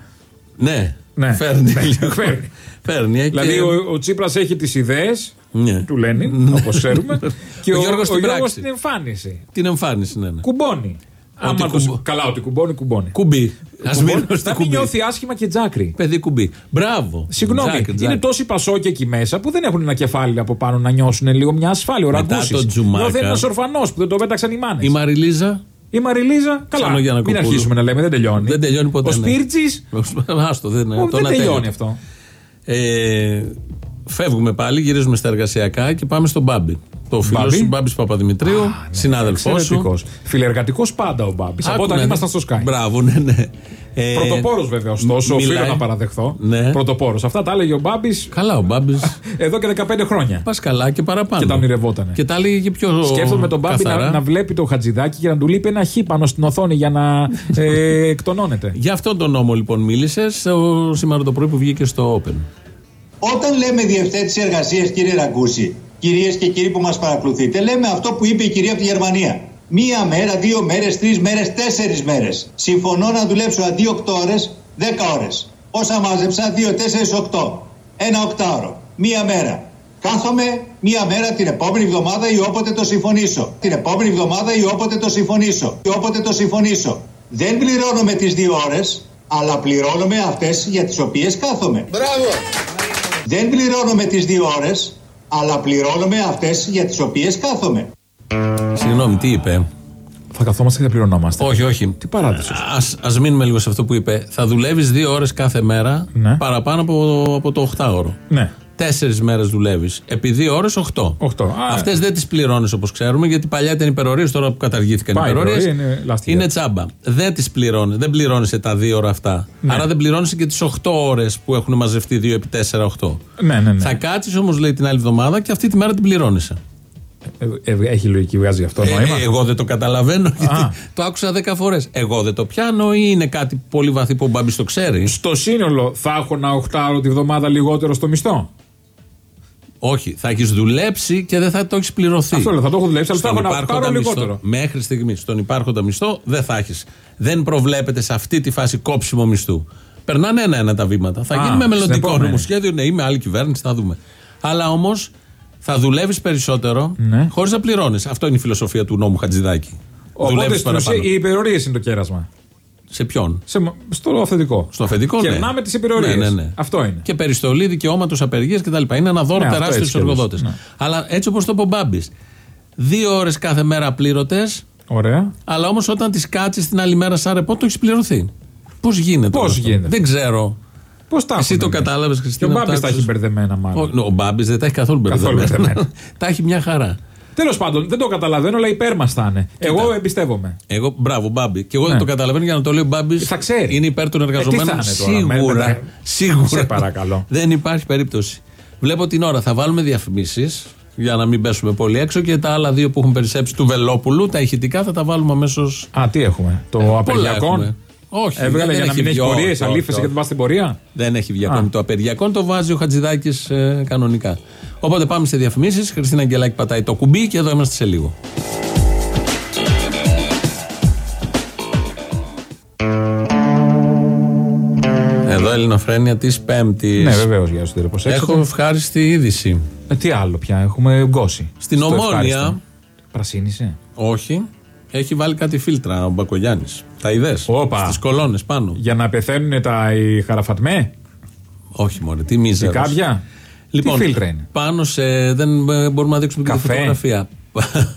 Ναι, Ναι. φέρνει. Ναι, λίγο. φέρνει. Φέρνει. ε, Δηλαδή και- ο, ο Τσίπρας έχει τις ιδέες Ναι. του Λένιν, όπως ξέρουμε. και Ο ο, Γιώργος ο στην Γιώργος πράξη. στην εμφάνιση. Την εμφάνιση, ναι. ναι. Κουμπώνει. Άμα το κουμπο- συ- Καλά, ότι κουμπώνει, κουμπώνει. Κουμπί. Α Κουμπώνει. μείνουμε στο Να μην κουμπί. νιώθει άσχημα και τζάκρι. Παιδί κουμπί. Μπράβο. Συγγνώμη, Τζάκ, τζάκ. είναι τόσοι πασόκοι εκεί μέσα που δεν έχουν ένα κεφάλι από πάνω να νιώσουν λίγο μια ασφάλεια. Ο Μετά Ραγκούσης. τον Τζουμάκα. Νιώθει ένας ορφανός που δεν το πέταξαν οι μάνες. Η Μαριλίζα. Η Μαριλίζα, καλά. Σαν ο Μην Γιαννακοπούλου. αρχίσουμε να λέμε, δεν τελειώνει. Δεν τελειώνει ποτέ. Ο ναι. Σπίρτζη. Άστο, δεν, Ω, τον δεν ατέλειωτο. τελειώνει αυτό. Ε, φεύγουμε πάλι, γυρίζουμε στα εργασιακά και πάμε στον Μπάμπη. Το φίλο Μπάμπη. σου, Μπάμπης Παπαδημητρίου, συνάδελφός σου. Εξαιρετικός. Φιλεργατικός πάντα ο Μπάμπης. Από όταν Άκουνε, ήμασταν ναι. στο Sky. Μπράβο, ναι, ναι. Ε, Πρωτοπόρο βέβαια, ωστόσο, μιλάει- οφείλω να παραδεχθώ. Ναι. Πρωτοπόρο. Αυτά τα έλεγε ο Μπάμπης Καλά, ο Μπάμπης. εδώ και 15 χρόνια. Πας καλά και παραπάνω. Και τα ονειρευότανε. Και τα έλεγε και πιο. Σκέφτομαι τον Μπάμπη καθαρά. να, να βλέπει το χατζηδάκι και να του λείπει ένα χ πάνω στην οθόνη για να ε, εκτονώνεται. Για αυτόν τον νόμο λοιπόν μίλησες σήμερα το πρωί που βγήκε στο Open. Όταν λέμε διευθέτηση εργασίας, κύριε Ραγκούση, κυρίες και κύριοι που μας παρακολουθείτε, λέμε αυτό που είπε η κυρία από τη Γερμανία. Μία μέρα, δύο μέρες, τρεις μέρες, τέσσερις μέρες. Συμφωνώ να δουλέψω αντί 8 ώρες, 10 ώρες. Όσα μάζεψα, 2, 4, 8. Ένα οκτάωρο. Μία μέρα. Κάθομαι μία μέρα την επόμενη εβδομάδα ή όποτε το συμφωνήσω. Την επόμενη εβδομάδα ή όποτε το συμφωνήσω. Ή όποτε το συμφωνήσω. Δεν πληρώνω με τις δύο ώρες, αλλά πληρώνω με αυτές για τις οποίες κάθομαι. Μπράβο. Δεν πληρώνω με τις δύο ώρες, αλλά πληρώνω με αυτές για τις οποίες κάθομαι. Συγγνώμη, τι είπε; Θα καθόμαστε και θα πληρωνόμαστε. Όχι, όχι. Τι παράδεισος. Ας, ας μείνουμε λίγο σε αυτό που είπε. Θα δουλεύεις δύο ώρες κάθε μέρα Ναι. παραπάνω από, από το 8ωρο. Ναι. Τέσσερις μέρες δουλεύεις. Επί δύο ώρες, 8. 8. Αυτές δεν τις πληρώνεις όπως ξέρουμε, γιατί παλιά ήταν υπερορίες, τώρα που καταργήθηκαν Πάει οι υπερορίες. υπερορία, είναι λάστιχα. Είναι τσάμπα. Δεν τις πληρώνεις. Δεν πληρώνει τα δύο ώρα αυτά. Ναι. Άρα δεν πληρώνει και τις 8 ώρες που έχουν μαζευτεί 2 επί 4, 8. Ναι, ναι, ναι. Θα κάτσεις όμως, λέει την άλλη εβδομάδα και αυτή τη μέρα την πληρώνει. Ε, ε, έχει λογική, βγάζει αυτό νόημα. εγώ δεν το καταλαβαίνω γιατί Α. το άκουσα 10 φορές. Εγώ δεν το πιάνω ή είναι κάτι πολύ βαθύ που ο Μπάμπης το ξέρει; Στο σύνολο θα έχω ένα οχτάωρο τη βδομάδα λιγότερο στο μισθό. Όχι, θα έχεις δουλέψει και δεν θα το έχεις πληρωθεί. Αυτό λέω, θα το έχω δουλέψει, αλλά θα Στον έχω ένα υπάρχοντα οχτάωρο μισθό- λιγότερο. Μέχρι στιγμή. Στον υπάρχοντα μισθό δεν θα έχεις. Δεν προβλέπεται σε αυτή τη φάση κόψιμο μισθού. Περνάνε ένα-ένα τα βήματα. Θα Α, γίνει με στην μελλοντικό επόμενη. νομοσχέδιο. Ναι, ή με άλλη κυβέρνηση, θα δούμε. Αλλά όμως θα δουλεύεις περισσότερο Ναι. χωρίς να πληρώνεις. Αυτό είναι η φιλοσοφία του νόμου Χατζηδάκη. Οπότε Δουλεύεις στην ουσία παραπάνω. οι υπερορίες είναι το κέρασμα. Σε ποιον; Σε, στο αφεντικό. Στο αφεντικό, ναι. Κερνάμε τις υπερορίες. Ναι, ναι, ναι. Αυτό είναι. Και περιστολή δικαιώματο απεργίας κτλ. Είναι ένα δώρο Ναι, αυτό τεράστιος έτσι στους κι αλλιώς. εργοδότε. Ναι. Αλλά έτσι όπως το είπε ο Μπάμπης. Δύο ώρες κάθε μέρα πλήρωτες, Ωραία. αλλά όμως όταν τις κάτσεις την άλλη μέρα σαν ρεπό, το έχεις πληρωθεί. Πώς γίνεται. Πώς όλο αυτό; γίνεται; Δεν ξέρω. Πώς τα Εσύ έχουνε, το ναι. κατάλαβες, Και ο Χριστίνα. Μπάμπης τα τα έχει άκουσες; μπερδεμένα, μάλλον. Ο, ο Μπάμπης δεν τα έχει καθόλου Καθόλου μπερδεμένα. μπερδεμένα. τα έχει μια χαρά. Τέλος πάντων, δεν το καταλαβαίνω, αλλά υπέρ μα θα είναι. Εγώ εμπιστεύομαι. Εγώ, μπράβο, Μπάμπη. Και εγώ δεν Ναι. το καταλαβαίνω για να το λέει ο Μπάμπης. Θα ξέρει. Είναι υπέρ των Ε, τι εργαζομένων. θα είναι τώρα, με- σίγουρα. με- σίγουρα. Σε παρακαλώ. Δεν υπάρχει περίπτωση. Βλέπω την ώρα. Θα βάλουμε διαφημίσεις για να μην πέσουμε πολύ έξω και τα άλλα δύο που έχουν περισσέψει του Βελόπουλου, τα ηχητικά, θα τα βάλουμε αμέσως. Α, τι έχουμε. Το απεργιακό; Όχι. Ε, Έβγαλε για να μην έχεις πορείες, αλήφθησε και δεν πας στην πορεία. Δεν έχει βγει ακόμη το απεργιακό, το βάζει ο Χατζηδάκης ε, κανονικά. Οπότε πάμε σε διαφημίσεις. Χριστίνα Αγγελάκη πατάει το κουμπί και εδώ είμαστε σε λίγο. Εδώ Ελληνοφρένια της Πέμπτης. Ναι, βεβαίως, για σου Έχω ευχάριστη είδηση. Ε, τι άλλο πια, έχουμε γκώσει. Στην Στο Ομόνια. Πρασίνησε. Όχι. Έχει βάλει κάτι φίλτρα ο Μπακογιάννης. Τα είδες; Όπα. Στις κολόνες πάνω. Για να πεθαίνουν τα οι χαραφατμέ; Όχι, μωρέ, τι μίζερος. Η κάποια. Λοιπόν, Τι φίλτρα είναι; Πάνω σε. Δεν ε, μπορούμε να δείξουμε και τη Καφέ. φωτογραφία.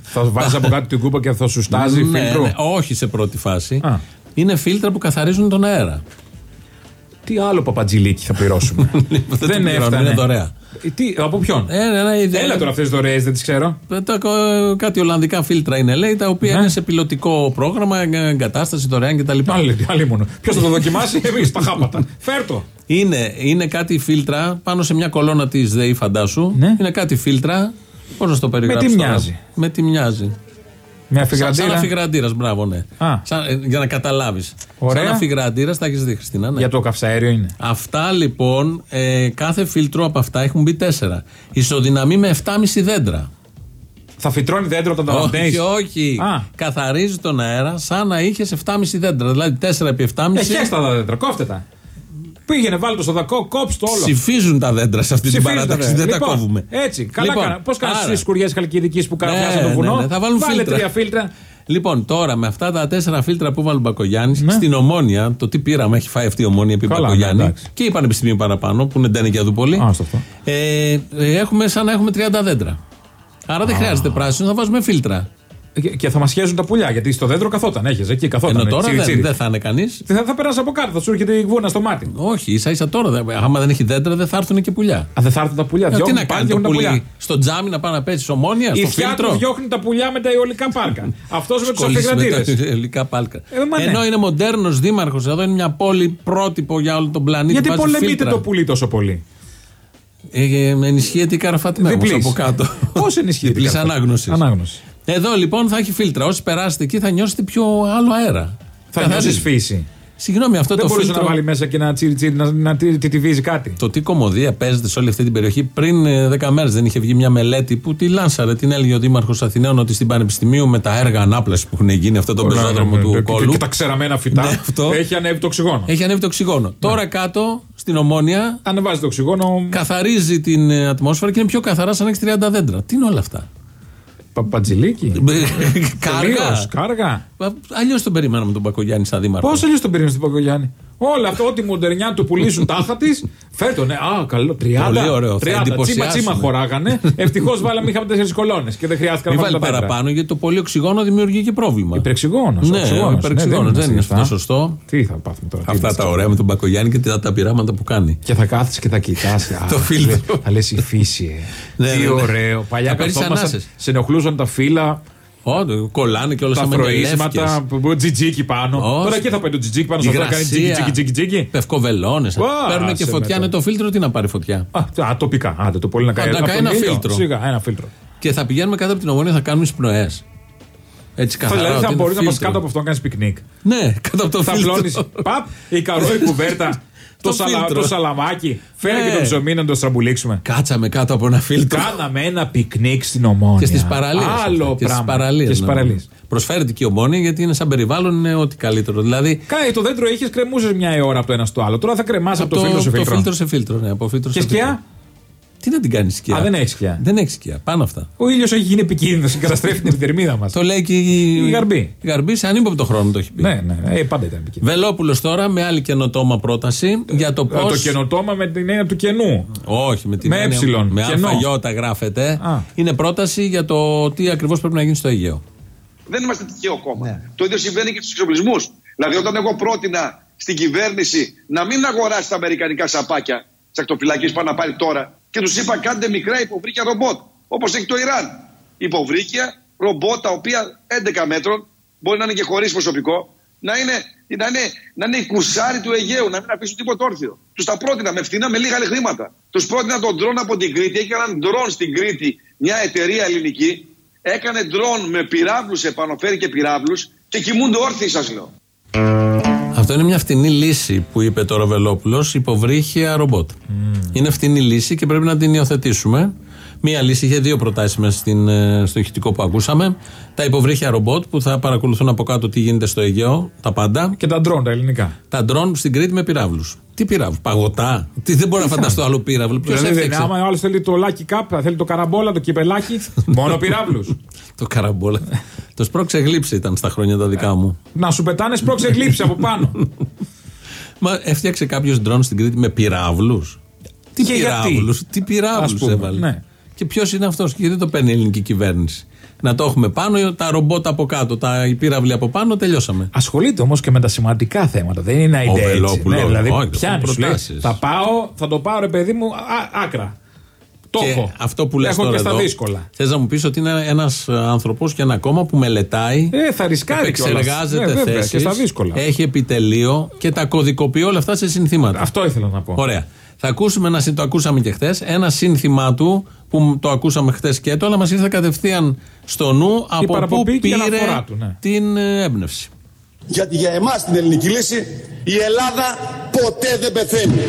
Θα βάζεις από κάτω την κούπα και θα σου στάζει ναι, φίλτρο; ναι, όχι σε πρώτη φάση. Α. Είναι φίλτρα που καθαρίζουν τον αέρα. Τι άλλο παπατζηλίκι θα πληρώσουμε; Δεν το δεν πληρώνουμε, έφτανε. είναι δωρεά. Ε, Τι, από ποιον; Ε, ναι, ναι, ιδέα. Έλα τώρα αυτές τις δωρεές, δεν τις ξέρω. Ε, τα- ε, κάτι Ολλανδικά φίλτρα είναι, λέει, τα οποία Ναι. είναι σε πιλωτικό πρόγραμμα, ε, εγκατάσταση δωρεάν κτλ. Άλλη, άλλη μόνο. Ποιος θα το δοκιμάσει, εμείς τα χάπατα. Φέρτο. Είναι, είναι κάτι φίλτρα πάνω σε μια κολόνα της ΔΕΗ, φαντάσου. Ναι. Είναι κάτι φίλτρα. Πώς να στο περιγράψω. τι τώρα; μοιάζει; Με τι μοιάζει. Με Σαν, σαν αφιγραντήρα. αφιγραντήρα, μπράβο, ναι. Α. Σαν, ε, για να καταλάβεις. Ωραία. Σαν αφιγραντήρα, τα έχεις δει, Χριστίνα. Ναι. Για το καυσαέριο είναι. Αυτά λοιπόν, ε, κάθε φίλτρο από αυτά έχουν μπει τέσσερα. Ισοδυναμεί με 7,5 δέντρα. Θα φυτρώνει δέντρο όταν τα όχι, αναπνέεις. όχι. Α. Καθαρίζει τον αέρα σαν να είχες 7,5 δέντρα. Δηλαδή 4 επί 7,5. Έχει τα δέντρα, κόφτε τα. Πήγαινε, βάλτε το στο δακό, κόψτε το όλο. Ψηφίζουν τα δέντρα σε αυτή την Ψηφίζετε, παράταξη. ρε. Δεν τα Λοιπόν, κόβουμε. Έτσι, καλά Λοιπόν, κάνα. Πώς κάνει άρα- στι σκουριές χαλκιδική που καραφιάζουν το Ναι, βουνό; ναι, ναι, θα βάλουν Βάλε φίλτρα. τρία φίλτρα. Λοιπόν, τώρα με αυτά τα τέσσερα φίλτρα που βάλει ο Μπακογιάννης Ναι. στην ομόνια, το τι πήραμε, έχει φάει αυτή η ομόνια επί Καλά, Μπακογιάννη ναι, εντάξει. και η Πανεπιστημίου παραπάνω, που είναι ντένε και αδούπολη. Α, στο αυτό. Ε, ε, έχουμε σαν να έχουμε 30 δέντρα. Άρα δεν χρειάζεται πράσινο, θα βάζουμε φίλτρα. Και, και θα μας χαίζουν τα πουλιά γιατί στο δέντρο καθόταν. Έχεις εκεί καθόταν. Ενώ τώρα τσίρι, δεν, τσίρι. δεν θα είναι κανείς. Θα, θα περάσει από κάτω, θα σου έρχεται η βούνα στο μάτι. Όχι, ίσα ίσα τώρα. δεν- Άμα δεν έχει δέντρα, δεν θα έρθουν και πουλιά. Α, δεν θα έρθουν τα πουλιά. Ε, τι Διώχνουν να πάλι, κάνεις το διώχνουν τα πουλί, πουλιά. στο τζάμι να πάει να πέσει ομόνια, Η στο φιά φίλτρο; του διώχνει τα πουλιά με τα αιωλικά πάρκα. Αυτός με τους Σκολίσει με αφιγραντήρε. τα υλικά πάλκα. Ε, μα ναι. Ενώ είναι μοντέρνος δήμαρχος, εδώ είναι μια πόλη πρότυπο για όλο τον πλανήτη. Γιατί βάζει πολεμείτε φίλτρα. το πουλί τόσο πολύ; Ε, ε, ενισχύεται η καραφάτη Διπλής. από κάτω. Πώς ενισχύεται. Διπλής η καρφά; ανάγνωσης. Ανάγνωσης. Εδώ λοιπόν θα έχει φίλτρα. Όσοι περάσετε εκεί θα νιώσετε πιο άλλο αέρα. Θα Καθαρίζει. νιώσεις φύση. Συγγνώμη, αυτό Δεν το μπορούσε φίλτρο. να βάλει μέσα και να τσίρι τσίρι να, να τι- τι- τυβίζει κάτι. Το τι κομμωδία παίζεται σε όλη αυτή την περιοχή. Πριν ε, 10 μέρες δεν είχε βγει μια μελέτη που τη λάνσαρε, την έλεγε ο Δήμαρχος Αθηναίων ότι στην Πανεπιστημίου με τα έργα ανάπλαση που έχουν γίνει αυτό το πεζόδρομο του Και- κόλου. Και τα ξεραμένα φυτά. Ναι, αυτό. Έχει ανέβει το οξυγόνο. Έχει ανέβει το οξυγόνο. Τώρα κάτω στην Ομόνια Ανεβάζει το οξυγόνο. καθαρίζει την ε, ατμόσφαιρα και είναι πιο καθαρά σαν να έχεις 30 δέντρα. Τι είναι όλα αυτά; Παπατζηλίκι. Κάργα. Τελείως, Κάργα. Αλλιώς τον περιμέναμε τον Πακογιάννη σαν δήμαρχο. Πώς αλλιώς τον πήρε στην Παγκογιάννη. Όλα αυτά, ό,τι μοντερνιά του πουλήσουν τάχα της, φέρτο, ναι. Α, καλό. 30. Πολύ ωραίο, θα 30. Τσίμα εντυπωσιάσουμε. τσίμα χωράγανε. Ευτυχώς βάλαμε, είχαμε τέσσερις κολόνες και δεν χρειάστηκε Μην να βάλει βάλουμε τα παραπάνω γιατί το πολύ οξυγόνο δημιουργεί και πρόβλημα. Υπερξυγόνος. Ναι, υπερξυγόνος. δεν είναι αυτό σωστό. Τι θα πάθουμε τώρα. τι Αυτά είναι τα αυτό. ωραία με τον Μπακογιάννη και τα, τα πειράματα που κάνει. Και θα κάθεσαι και θα κοιτάς. Το φίλτρο. Θα λες η φύση. ε. Ναι, Τι ναι, ναι. ωραίο. Παλιά Θα παίρνεις καθόμασταν, ανάσες. σε ενοχλούσαν τα φύλλα, Ω, κολλάνε και όλα τα σαν φροίσματα, μελεύκες. που- που- τζιτζίκι πάνω. Ω, Τώρα εκεί θα πάει το τζιτζίκι πάνω στο αυτό, κάνει τζίκι τζίκι τζίκι τζίκι. Πευκοβελώνε. Ουά, Παίρνουν και σε φωτιά. μετά. Είναι το φίλτρο, τι να πάρει φωτιά; Α, α, τοπικά. Άντε, το πολύ να κάνει να από κάνει τον ένα ήλιο. φίλτρο. Σιγά, ένα φίλτρο. Και θα πηγαίνουμε κάτω από την ομόνια, θα κάνουμε εισπνοέ. Έτσι καθαρά. δηλαδή ότι θα είναι μπορείς να πας φίλτρο. κάτω από αυτό να κάνεις πικνίκ. Ναι, κάτω από το Θα φίλτρο. πλώνεις. Παπ, η καρό, η κουβέρτα. Το, Το σαλα, φίλτρο. το σαλαμάκι. Φέρε Ναι. και το ψωμί να το στραμπουλήξουμε. Κάτσαμε κάτω από ένα φίλτρο. Κάναμε ένα πικνίκ στην Ομόνια. Και στις παραλίες. Άλλο και στις πράγμα. παραλίες, Και στις ναι. παραλίες. Προσφέρεται και η ομόνια γιατί είναι σαν περιβάλλον, είναι ό,τι καλύτερο. Δηλαδή. Κάει το δέντρο είχε κρεμούσες μια ώρα από το ένα στο άλλο. Τώρα θα κρεμάς από το φίλτρο σε το φίλτρο. φίλτρο σε φίλτρο. Ναι, από φίλτρο Και σε φίλτρο. Σκιά. Τι να την κάνεις σκιά; Α, δεν έχεις σκιά. Δεν έχεις σκιά. Πάνω αυτά. Ο ήλιος έχει γίνει επικίνδυνος και καταστρέφει την επιδερμίδα μας. Το λέει και η, Η Γαρμπή. Η Γαρμπή σε ανύποπτο χρόνο το έχει πει. Ναι, ναι, ναι, ε, πάντα ήταν επικίνδυνο. Βελόπουλος τώρα με άλλη καινοτόμα πρόταση για το Ε, πώ. Το καινοτόμα με την έννοια του κενού. Όχι, με την Με έννοια- έψιλον, Με κενό. αλφαγιώτα γράφεται. Α. Είναι πρόταση για το τι ακριβώς πρέπει να γίνει στο Αιγαίο. Δεν είμαστε τυχαίο κόμμα. Το ίδιο συμβαίνει και στους εξοπλισμούς. Δηλαδή, όταν εγώ πρότεινα στην κυβέρνηση να μην αγοράσει τα αμερικανικά σαπάκια τη ακτοφυλακή που πάνε να πάρει τώρα και τους είπα κάντε μικρά υποβρύχια ρομπότ. Όπως έχει το Ιράν. Υποβρύχια, ρομπότ τα οποία 11 μέτρων μπορεί να είναι και χωρίς προσωπικό, να είναι, να, είναι, να είναι η κουσάρι του Αιγαίου, να μην αφήσουν τίποτα όρθιο. Τους τα πρότεινα με φθηνά, με λίγα χρήματα. Τους πρότεινα τον ντρόν από την Κρήτη. Έκαναν ντρόν στην Κρήτη μια εταιρεία ελληνική. Έκανε ντρόν με πυράβλους, επανοφέρει και πυράβλους και κοιμούνται όρθιοι, σας λέω. Αυτό είναι μια φτηνή λύση που είπε τώρα ο Βελόπουλο, υποβρύχια ρομπότ. Είναι φτηνή λύση και πρέπει να την υιοθετήσουμε. Μία λύση είχε δύο προτάσεις μέσα στην, ε, στο ηχητικό που ακούσαμε. Τα υποβρύχια ρομπότ που θα παρακολουθούν από κάτω τι γίνεται στο Αιγαίο, τα πάντα. Και τα ντρόν, τα ελληνικά. Τα ντρόν στην Κρήτη με πυράβλους. Τι πυράβλους, παγωτά. Τι, δεν μπορώ να φανταστώ άλλο πύραυλο. Ποιος Δηλαδή, έφτιαξε; άμα ο άλλος θέλει το λάκι κάπ, θέλει το καραμπόλα, το κυπελάκι, μόνο πυράβλους. Το καραμπόλα. το σπρώξε γλύψη ήταν στα χρόνια τα δικά μου. Να σου πετάνε σπρώξε γλύψη από πάνω. Μα έφτιαξε κάποιος ντρόν στην Κρήτη με πυράβλους; Τι Και γιατί; πυράβλους, τι Ας πυράβλους πούμε, έβαλε; ναι. Και ποιος είναι αυτός; Και γιατί το παίρνει η ελληνική κυβέρνηση. Να το έχουμε πάνω, τα ρομπότ από κάτω, τα οι πύραυλοι από πάνω, τελειώσαμε. Ασχολείται όμως και με τα σημαντικά θέματα. Δεν είναι Ο idea έτσι. Βελόπουλος, Ναι, δηλαδή, όχι, πιάνεις, έχουν σου λέει, προτάσεις. Θα πάω, θα το πάω ρε παιδί μου α, άκρα. Το Και έχω. αυτό που λες Έχω τώρα και στα εδώ, δύσκολα. Θες να μου πεις ότι είναι ένας άνθρωπος και ένα κόμμα που μελετάει, Ε, θα ρισκάρει κιόλας. επεξεργάζεται Ναι, βέβαια, θέσεις, και στα δύσκολα. έχει επιτελείο και τα κωδικοποιεί όλα αυτά σε συνθήματα. Αυτό ήθελα να πω. Ωραία. Θα ακούσουμε ένα, συν- το ακούσαμε και χθες, ένα σύνθημά του που το ακούσαμε χθες και το, αλλά μας ήρθε κατευθείαν στο νου από πού παραπομπή και η πήρε αναφορά του, ναι. την ε, έμπνευση. Γιατί για εμάς την ελληνική λύση η Ελλάδα ποτέ δεν πεθαίνει.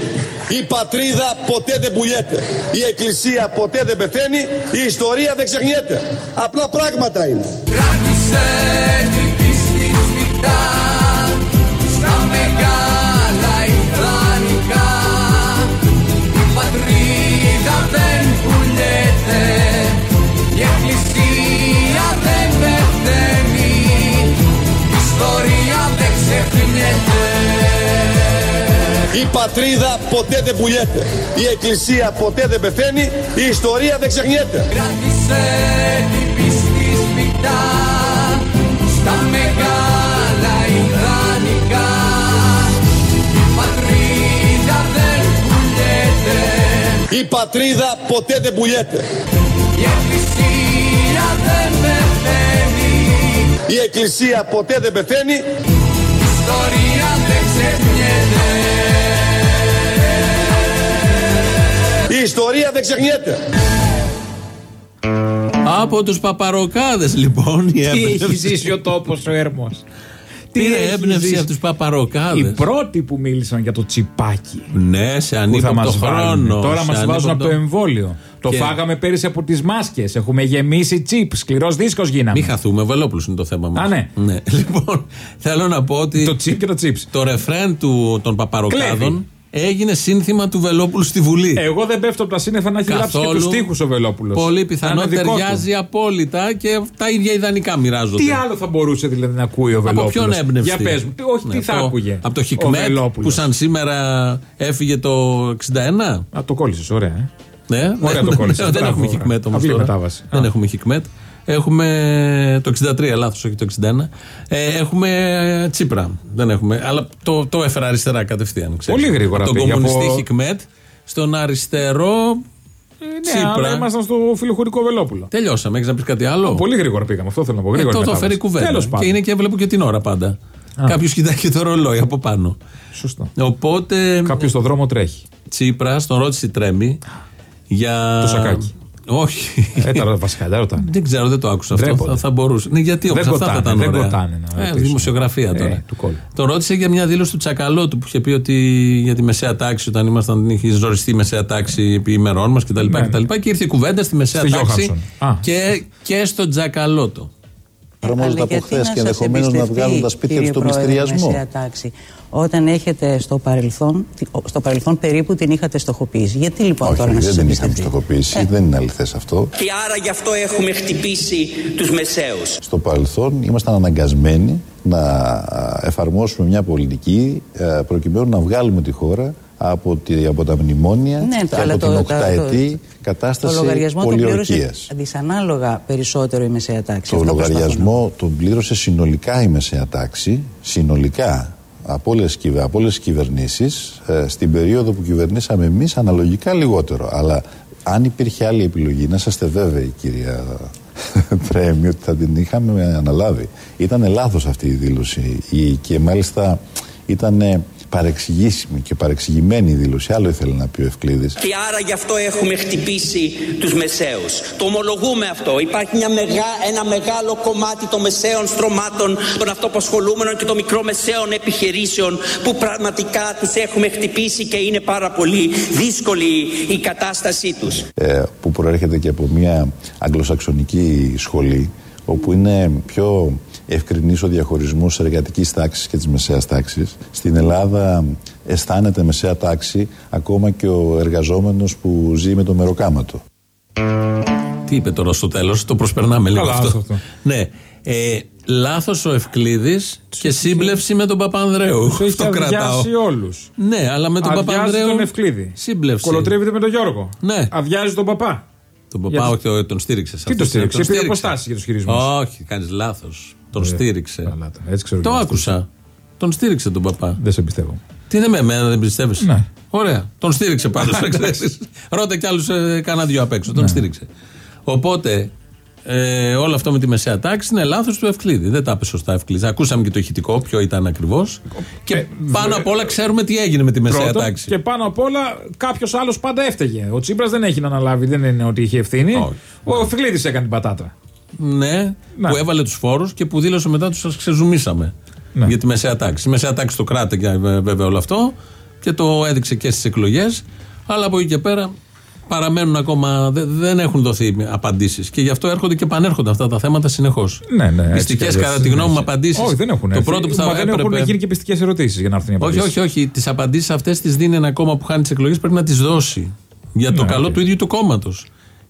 Η πατρίδα ποτέ δεν πουλιέται. Η εκκλησία ποτέ δεν πεθαίνει. Η ιστορία δεν ξεχνιέται. Απλά πράγματα είναι. Κράτησε την πίστη σφιχτά στα μεγάλα Η πατρίδα ποτέ δεν πουλιέται. Η εκκλησία ποτέ δεν πεθαίνει. Η ιστορία δεν ξεχνιέται. Κράτησε την πίστη σφιχτά στα μεγάλα ιδανικά η πατρίδα δεν πουλιέται Η πατρίδα ποτέ δεν πουλιέται. η εκκλησία δεν πεθαίνει Η εκκλησία ποτέ δεν πεθαίνει. Η ιστορία δεν ξεχνιέται Η ιστορία δεν ξεχνιέται. Από τους παπαροκάδες λοιπόν η Τι έχει έμπνευση. ζήσει ο τόπος ο έρμο. Πήρε έμπνευση από τους Οι παπαροκάδε. πρώτοι που μίλησαν για το τσιπάκι. Ναι, σε Που θα ανύποπτο μας βάλουν. χρόνο. Τώρα σε μας βάζουν από ανύποπτο- το εμβόλιο. Το Και- φάγαμε πέρυσι από τις μάσκες. Έχουμε γεμίσει τσίπ. Σκληρός δίσκος γίναμε. Μην χαθούμε, Βελόπουλος είναι το θέμα μας. Α, ναι. Λοιπόν, θέλω να πω ότι. Το τσίπ και το τσίπ. Το ρεφρέν του, των παπαροκάδων Κλέβει. έγινε σύνθημα του Βελόπουλου στη Βουλή. Εγώ δεν πέφτω από τα σύννεφα να έχει γράψει και τους τείχου ο Βελόπουλος. Πολύ πιθανό ταιριάζει απόλυτα και τα ίδια ιδανικά μοιράζονται. Τι άλλο θα μπορούσε δηλαδή να ακούει ο Βελόπουλο. Από ποιον έμπνευση. Για πες μου, τι- όχι τι θα από, άκουγε. Από το ο Χικμέτ Βελόπουλος; που σαν σήμερα έφυγε το 61. Α, το κόλλησες, ωραία. Ε. Ναι, Ωραία ναι, το κόλλησες. ναι, Δεν Μπράβο, έχουμε ωραία. Χικμέτ όμως. Απλή μετάβαση. Δεν Α. έχουμε Χικμέτ. Έχουμε το 63, λάθος, όχι το 61. Ε, έχουμε Τσίπρα. Δεν έχουμε. Αλλά το, το έφερα αριστερά κατευθείαν. ξέρεις. Πολύ γρήγορα Από Τον πήγε, κομμουνιστή από- Χικμέτ στον αριστερό. Ναι, αλλά ήμασταν στο φιλοχωρικό Βελόπουλο. Τελειώσαμε. Έχεις να πεις κάτι άλλο; Πολύ γρήγορα πήγαμε. Αυτό θέλω να πω. Ε, Γρήγορα το, το μετάβαση. φέρει κουβέντα. Τέλος Και πάντων. είναι και βλέπω και την ώρα πάντα. Κάποιος κοιτάει και το ρολόι από πάνω. Σωστό. Οπότε. Κάποιος στον δρόμο τρέχει. Τσίπρα τον ρώτησε η τρέμη για. Το σακάκι. Όχι. Ε, τα βασικά δεν ρωτάνε. Δεν ξέρω, δεν το άκουσα αυτό. Ντρέπονται. Θα, θα μπορούσε. Ναι, γιατί όμως Δεν αυτά θα κοτάνε, ήταν δεν ωραία. κοτάνε να ε, ρωτήσουν. δημοσιογραφία τώρα. Ε, του κόλλου. Τον ρώτησε για μια δήλωση του Τσακαλώτου που είχε πει ότι για τη μεσαία τάξη, όταν ήμασταν, είχε ζοριστεί η μεσαία τάξη επί ημερών μας κτλ. Ναι, κτλ. Και ήρθε η κουβέντα στη μεσαία Στη τάξη Γιώχανσον. Α. και, και στον Τσακαλώτο. Εφαρμόζεται από γιατί χθε να και σας ενδεχομένως να εμπιστευτεί, βγάλουν τα σπίτια τους κύριε στον Πρόεδρε, πληστηριασμό. μεσαία τάξη, όταν έχετε στο παρελθόν, στο παρελθόν περίπου την είχατε στοχοποιήσει. Γιατί λοιπόν Όχι, τώρα να δεν σας την είχαμε εμπιστευτεί; στοχοποιήσει, δεν είναι αληθές αυτό. Και άρα γι' αυτό έχουμε χτυπήσει τους μεσαίους. Στο παρελθόν ήμασταν αναγκασμένοι να α, εφαρμόσουμε μια πολιτική ε, προκειμένου να βγάλουμε τη χώρα από, τη, από τα μνημόνια Ναι, και το- αλλά από το- την το- οκταετή Το κατάσταση λογαριασμό τον πλήρωσε πολιορκίας. δυσανάλογα περισσότερο η μεσαία τάξη. Το Αυτό προσπαθώ να λογαριασμό τον πλήρωσε συνολικά η μεσαία τάξη, συνολικά από όλες, τις κυβε- από όλες τις κυβερνήσεις, ε, στην περίοδο που κυβερνήσαμε εμείς αναλογικά λιγότερο. Αλλά αν υπήρχε άλλη επιλογή, να είστε βέβαιοι κυρία Τρέμι ότι θα την είχαμε αναλάβει. Ήταν λάθος αυτή η δήλωση η- και μάλιστα ήταν παρεξηγήσιμη και παρεξηγημένη δήλωση. Άλλο ήθελε να πει ο Ευκλήδης. Και άρα γι' αυτό έχουμε χτυπήσει τους μεσαίους. Το ομολογούμε αυτό. Υπάρχει μια μεγά, ένα μεγάλο κομμάτι των μεσαίων στρωμάτων, των αυτοπασχολούμενων και των μικρομεσαίων επιχειρήσεων που πραγματικά τους έχουμε χτυπήσει και είναι πάρα πολύ δύσκολη η κατάστασή τους. ε, που προέρχεται και από μια αγγλοσαξονική σχολή όπου είναι πιο ευκρινής ο διαχωρισμός της εργατικής τάξης και της μεσαίας τάξης. Στην Ελλάδα αισθάνεται μεσαία τάξη ακόμα και ο εργαζόμενος που ζει με το μεροκάματο. Τι είπε τώρα στο τέλος, το προσπερνάμε λίγο Καλά, αυτό. αυτό. Ναι. Ε, Λάθος ο Ευκλήδης και σύμπλευση με τον Παπανδρέου. Του έχει Αυτό κρατάω. αδειάσει όλους. Ναι, αλλά με τον Αδειάζει Παπανδρέου. τον Ευκλήδη. Σύμπλευση. Κολοτρίβεται με τον Γιώργο. Ναι. Αδειάζει τον παπά. Τον παπά, Γιατί- όχι, το- τον στήριξες. Τι το στήριξες, πήρε αποστάσεις για τους χειρισμούς. Όχι, κάνεις λάθος. Τον Ε, στήριξε. Έτσι ξέρω Το και εγώ. άκουσα. Τον στήριξε τον παπά. Δεν σε πιστεύω. Τι είναι με εμένα, δεν πιστεύει. Ναι. Ωραία. Τον στήριξε πάντω. Ρώτα κι άλλους ε, κάνα δυο απ' έξω. Ναι. Τον στήριξε. Οπότε ε, όλο αυτό με τη μεσαία τάξη είναι λάθος του Ευκλήδη. Δεν τα είπε σωστά Ευκλήδη. Ακούσαμε και το ηχητικό, ποιο ήταν ακριβώς. Και πάνω απ' όλα ξέρουμε τι έγινε με τη μεσαία Πρώτον, τάξη. Και πάνω απ' όλα κάποιος άλλος πάντα έφταιγε. Ο Τσίπρας δεν έχει να αναλάβει, δεν είναι ότι είχε ευθύνη. Ο Ευκλήδης έκανε την πατάτα. Ναι, Να. που έβαλε τους φόρους και που δήλωσε μετά του σας ξεζουμίσαμε. Ναι. Για τη μεσαία τάξη. Η μεσαία τάξη το κράτηκε ε, βέβαια όλο αυτό και το έδειξε και στις εκλογές. Αλλά από εκεί και πέρα παραμένουν ακόμα, δε- δεν έχουν δοθεί απαντήσεις. Και γι' αυτό έρχονται και επανέρχονται αυτά τα θέματα συνεχώς. Ναι, ναι. έτσι Πειστικές, κι αλλιώς κατά τη γνώμη μου, έχει. απαντήσεις. Όχι, δεν έχουν. Το έρθει. πρώτο που θα Μα δεν έπρεπε. έχουν γίνει και πειστικές ερωτήσεις για να έρθουν οι Όχι, απαντήσεις. όχι, όχι. Τις απαντήσεις αυτές τις δίνει ένα κόμμα που χάνει τις εκλογές πρέπει να τις δώσει. Για το Ναι, καλό οκ. του ίδιου του κόμματος.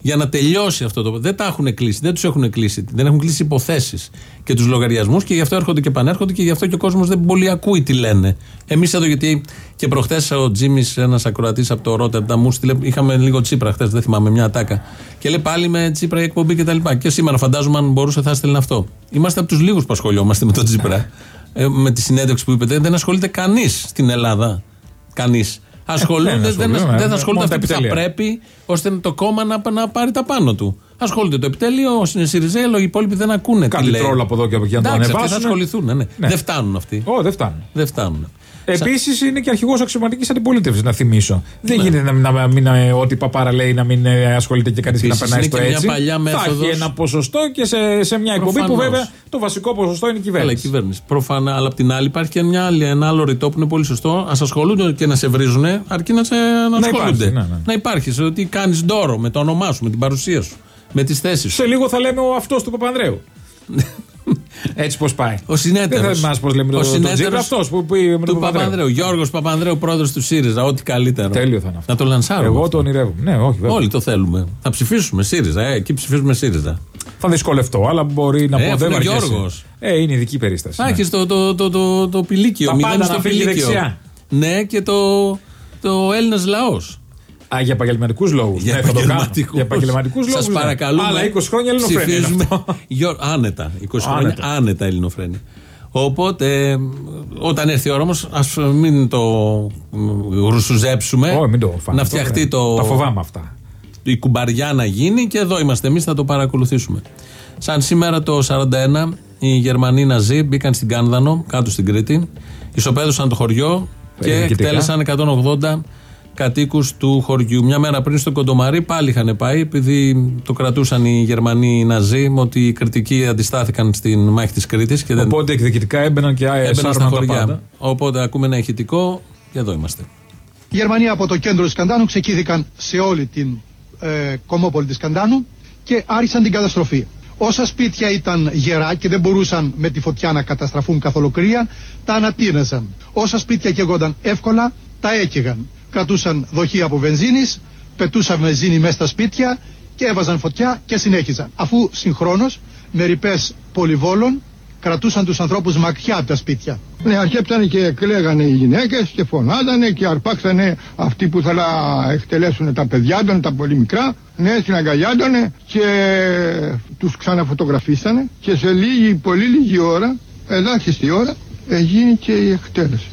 Για να τελειώσει αυτό το. Δεν τα έχουν κλείσει, δεν τους έχουν κλείσει. Δεν έχουν κλείσει υποθέσεις και τους λογαριασμούς και γι' αυτό έρχονται και επανέρχονται και γι' αυτό και ο κόσμος δεν πολύ ακούει τι λένε. Εμείς εδώ, γιατί και προχθές ο Τζίμις, ένας ακροατής από το Ρότερνταμ, μου στείλε. Είχαμε λίγο τσίπρα χθες, δεν θυμάμαι, μια τάκα. Και λέει πάλι με τσίπρα η εκπομπή κτλ. Και, και σήμερα φαντάζομαι αν μπορούσε θα έστελνε αυτό. Είμαστε από τους λίγους που ασχολιόμαστε με τον τσίπρα. ε, με τη συνέντευξη που είπατε, δεν ασχολείται κανείς στην Ελλάδα. Κανείς. Ασχολούνται, δεν δεν, ασχολούνται, ασ- ναι, δεν ναι, ασχολούνται μόνο τα αυτοί που θα επιτελεία. πρέπει ώστε το κόμμα να, να πάρει τα πάνω του. Ασχολείται το επιτέλειο, όσοι είναι Σιριζέλλο, οι υπόλοιποι δεν ακούνε. Κάτι τι λέει. τρόλ από εδώ και από εκεί να το Εντάξει, αυτοί θα ανεβάσουν. ασχοληθούν, ναι, ναι. Ναι. Δεν φτάνουν αυτοί. Ω, δεν φτάνουν. Δεν φτάνουν. Επίσης είναι και αρχηγός αξιωματικής αντιπολίτευσης, να θυμίσω. Δεν Ναι. γίνεται να, μην- να μην ε, ό,τι η παπάρα λέει να μην ε, ασχολείται και κανείς και να Επίσης, περνάει είναι στο και μια έτσι. παλιά Θα μέθοδος. έχει ένα ποσοστό και σε, σε μια εκπομπή που Προφανώς. βέβαια το βασικό ποσοστό είναι η Καλά, η κυβέρνηση. κυβέρνηση. Προφανά, αλλά απ' την άλλη υπάρχει και μια άλλη, ένα άλλο ρητό που είναι πολύ σωστό. Α ασχολούνται και να σε βρίζουν, αρκεί να, σε, να, Να ασχολούνται. υπάρχει, ναι, ναι. Να υπάρχει. Ότι κάνεις ντόρο με το όνομά σου, με την παρουσία σου, με τις θέσεις σου. Σε λίγο θα λέμε ο αυτός του Παπανδρέου. Έτσι πώς πάει. Ο συνέτερος. Δεν θα θυμάσαι πώς λέμε τον το Τζίπρα αυτός που πει με του τον Παπανδρέου. Παπανδρέου. Γιώργος Παπανδρέου, πρόεδρος του ΣΥΡΙΖΑ. Ό,τι καλύτερο. Τέλειο θα είναι αυτό. Να το λανσάρουμε. Εγώ αυτό. το ονειρεύομαι. Ναι, όχι, βέβαια. Όλοι το θέλουμε. Θα ψηφίσουμε ΣΥΡΙΖΑ. Ε, εκεί ψηφίζουμε ΣΥΡΙΖΑ. Θα δυσκολευτώ, αλλά μπορεί να Ε, πω αφού δεν είναι βαριέσαι. Γιώργος. Ε, είναι ειδική περίσταση. Θα ναι. έχει το, το, το, το, το πηλίκιο. Τα μηδέν πάντα στο να φύγει πηλίκιο. δεξιά. Ναι, και το, το Έλληνας λαός. Α, για επαγγελματικούς λόγους. Για ναι, θα το κάνω. επαγγελματικούς. Για επαγγελματικούς λόγους. Σας παρακαλούμε. Άλλα 20 χρόνια ελληνοφρένεια. είναι ψηφίζουμε. αυτό. Γιώ- άνετα. 20 χρόνια Άνετα. άνετα ελληνοφρένεια. Οπότε, ε, όταν έρθει η ώρα όμω, ας μην το μ, γρουσουζέψουμε. Όχι, μην το φάμε. να φτιαχτεί το. Τα φοβάμαι αυτά. Η κουμπαριά να γίνει και εδώ είμαστε εμείς, θα το παρακολουθήσουμε. Σαν σήμερα το 41, οι Γερμανοί Ναζί μπήκαν στην Κάνδανο, κάτω στην Κρήτη, ισοπαίδωσαν το χωριό και Διοικητικά. εκτέλεσαν 180 κατοίκους του χωριού. Μια μέρα πριν στο Κοντομαρί πάλι είχαν πάει, επειδή το κρατούσαν οι Γερμανοί Ναζί, ότι οι κριτικοί αντιστάθηκαν στην μάχη της Κρήτης και δεν Οπότε εκδικητικά έμπαιναν και έμπαιναν στα έσαρμαν τα χωριά. πάντα. Οπότε ακούμε ένα ηχητικό και εδώ είμαστε. Οι Γερμανοί από το κέντρο της Καντάνου ξεκίνηκαν σε όλη την ε, κομμόπολη της Καντάνου και άρχισαν την καταστροφή. Όσα σπίτια ήταν γερά και δεν μπορούσαν με τη φωτιά να καταστραφούν καθ' ολοκλήρια, τα ανατείναζαν. Όσα σπίτια καίγονταν εύκολα, τα έκαιγαν. Κρατούσαν δοχεία από βενζίνης, πετούσαν βενζίνη μέσα στα σπίτια και έβαζαν φωτιά και συνέχιζαν. Αφού συγχρόνως με ρηπές πολυβόλων κρατούσαν τους ανθρώπους μακριά από τα σπίτια. Ναι, αρχέψανε και κλαίγανε οι γυναίκες και φωνάζανε και αρπάξανε αυτοί που θέλα εκτελέσουν τα παιδιά των, τα πολύ μικρά. Ναι, συναγκαλιάντωνε και τους ξαναφωτογραφίσανε και σε λίγη, πολύ λίγη ώρα, ελάχιστη ώρα, έγινε και η εκτέλεση.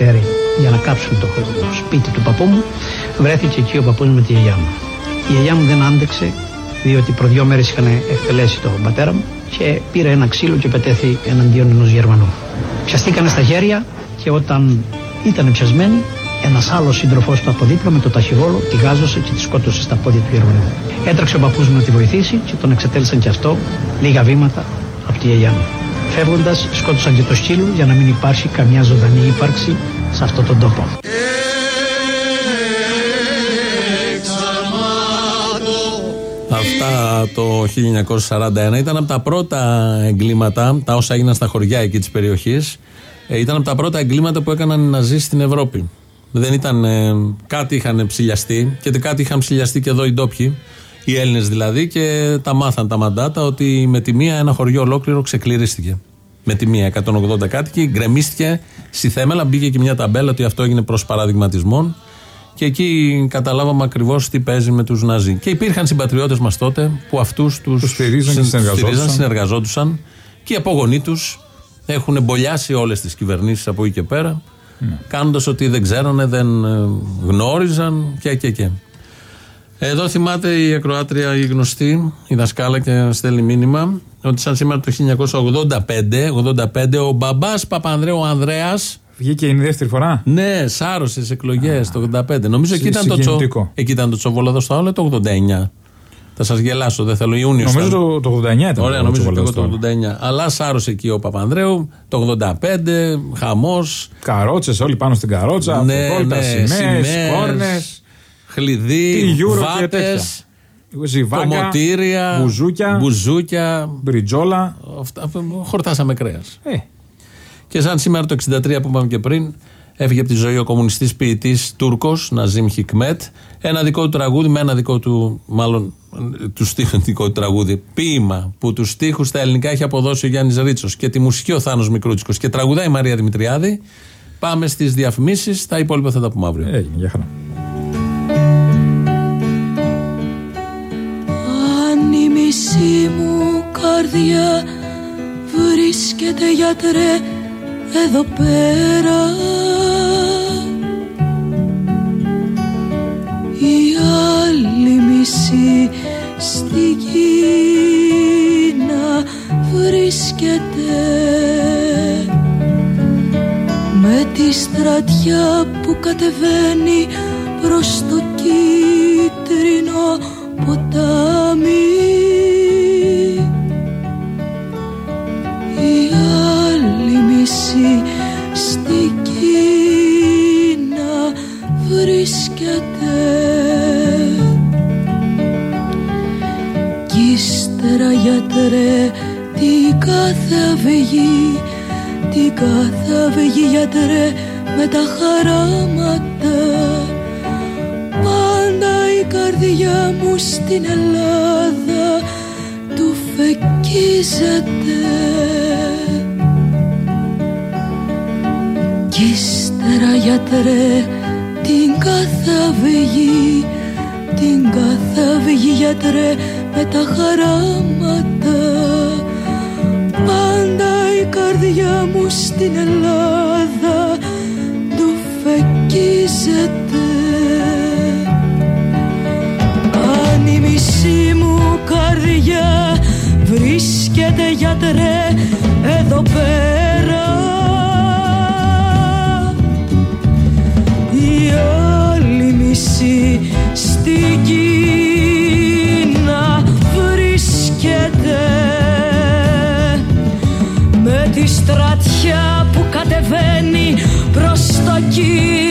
Στο χωριό Αστέρι για να κάψουν το, το σπίτι του παππού μου βρέθηκε εκεί ο παππούς με τη γιαγιά μου. Η γιαγιά μου δεν άντεξε διότι προ δυο μέρες είχαν εκτελέσει τον πατέρα μου και πήρε ένα ξύλο και πετέθη εναντίον ενός Γερμανού. Πιαστήκανε στα χέρια και όταν ήταν πιασμένοι ένας άλλος σύντροφός του από δίπλα με το ταχυγόλο τη γάζωσε και τη σκότωσε στα πόδια του Γερμανού. Έτρεξε ο παππούς μου να τη βοηθήσει και τον εξετέλισαν και αυτό λίγα βήματα από τη γιαγιά μου. Φεύγοντας, σκότωσαν και το σκύλο για να μην υπάρχει καμιά ζωντανή ύπαρξη σε αυτόν τον τόπο. Αυτά το 1941 ήταν από τα πρώτα εγκλήματα, τα όσα έγιναν στα χωριά εκεί της περιοχής, ήταν από τα πρώτα εγκλήματα που έκαναν οι Ναζί στην Ευρώπη. Δεν ήταν. ε, κάτι είχαν ψηλιαστεί και κάτι είχαν ψηλιαστεί και εδώ οι ντόπιοι, οι Έλληνες δηλαδή, και τα μάθαν τα μαντάτα ότι με τη μία ένα χωριό ολόκληρο ξεκληρίστηκε. Με τη μία 180 κάτοικοι, γκρεμίστηκε στη θέμελα, μπήκε και μια ταμπέλα ότι αυτό έγινε προς παραδειγματισμών. Και εκεί καταλάβαμε ακριβώς τι παίζει με τους Ναζί. Και υπήρχαν συμπατριώτες μας τότε που αυτούς τους Τους στηρίζαν και συνεργαζόντουσαν. συνεργαζόντουσαν και οι απογονοί τους έχουν εμπολιάσει όλες τις κυβερνήσεις από εκεί και πέρα, Ναι. κάνοντας ότι δεν ξέρανε, δεν ε, γνώριζαν και και και. Εδώ θυμάται η ακροάτρια, η γνωστή, η δασκάλα και στέλνει μήνυμα ότι σαν σήμερα το 1985, 85 ο μπαμπάς Παπανδρέου ο Ανδρέας Βγήκε είναι η δεύτερη φορά; ναι, σάρωσες στι εκλογές το 85. Νομίζω εκεί Συ- ήταν, το τσο... συγκινητικό. εκεί ήταν το τσοβολαδό στο άλλο το 89. Θα σας γελάσω, δεν θέλω. Ιούνιος. Νομίζω το, το 89 ήταν. Ωραία, το νομίζω και εγώ Τσοβολάδος το 89. Αλλά σάρωσε εκεί ο Παπανδρέου το 85, χαμός. Καρότσες, όλοι πάνω στην καρότσα. Ναι, αυτοκόλλητα, ναι, σημαίες, σημαίες, κόρνες, Χλειδί, Τι Euro και βάτες, τέτοια. ζιβάγκα, κομμωτήρια, μπουζούκια, μπουζούκια. μπριτζόλα. Αυτά, χορτάσαμε κρέας. Ε, Και σαν σήμερα το 63 που είπαμε και πριν, έφυγε από τη ζωή ο κομμουνιστής ποιητής Τούρκος, Ναζίμ Χικμέτ. Ένα δικό του τραγούδι με ένα δικό του, μάλλον ε, του στίχου, δικό του τραγούδι. Ποίημα που τους στίχους στα ελληνικά έχει αποδώσει ο Γιάννης Ρίτσος και τη μουσική ο Θάνος Μικρούτσικος και τραγουδάει η Μαρία Δημητριάδη. Πάμε στις διαφημίσεις. Τα υπόλοιπα θα τα πούμε αύριο. έγινε, για χαρά. Μισή μου καρδιά βρίσκεται γιατρέ εδώ πέρα. Η άλλη μισή στη Κίνα βρίσκεται. Με τη στρατιά που κατεβαίνει προς το κίτρινο ποτάμι μισή στη Κίνα βρίσκεται. Κι ύστερα γιατρέ την κάθε αυγή την κάθε αυγή γιατρέ με τα χαράματα. Πάντα η καρδιά μου στην Ελλάδα του φεκίζεται κι ύστερα γιατρέ την κάθε αυγή την κάθε αυγή γιατρέ με τα χαράματα. Πάντα η καρδιά μου στην Ελλάδα του φεκίζεται αν η μισή μου καρδιά βρίσκεται γιατρέ εδώ πέρα άλλη μισή στην Κίνα βρίσκεται με τη στρατιά που κατεβαίνει προς το κίτρινο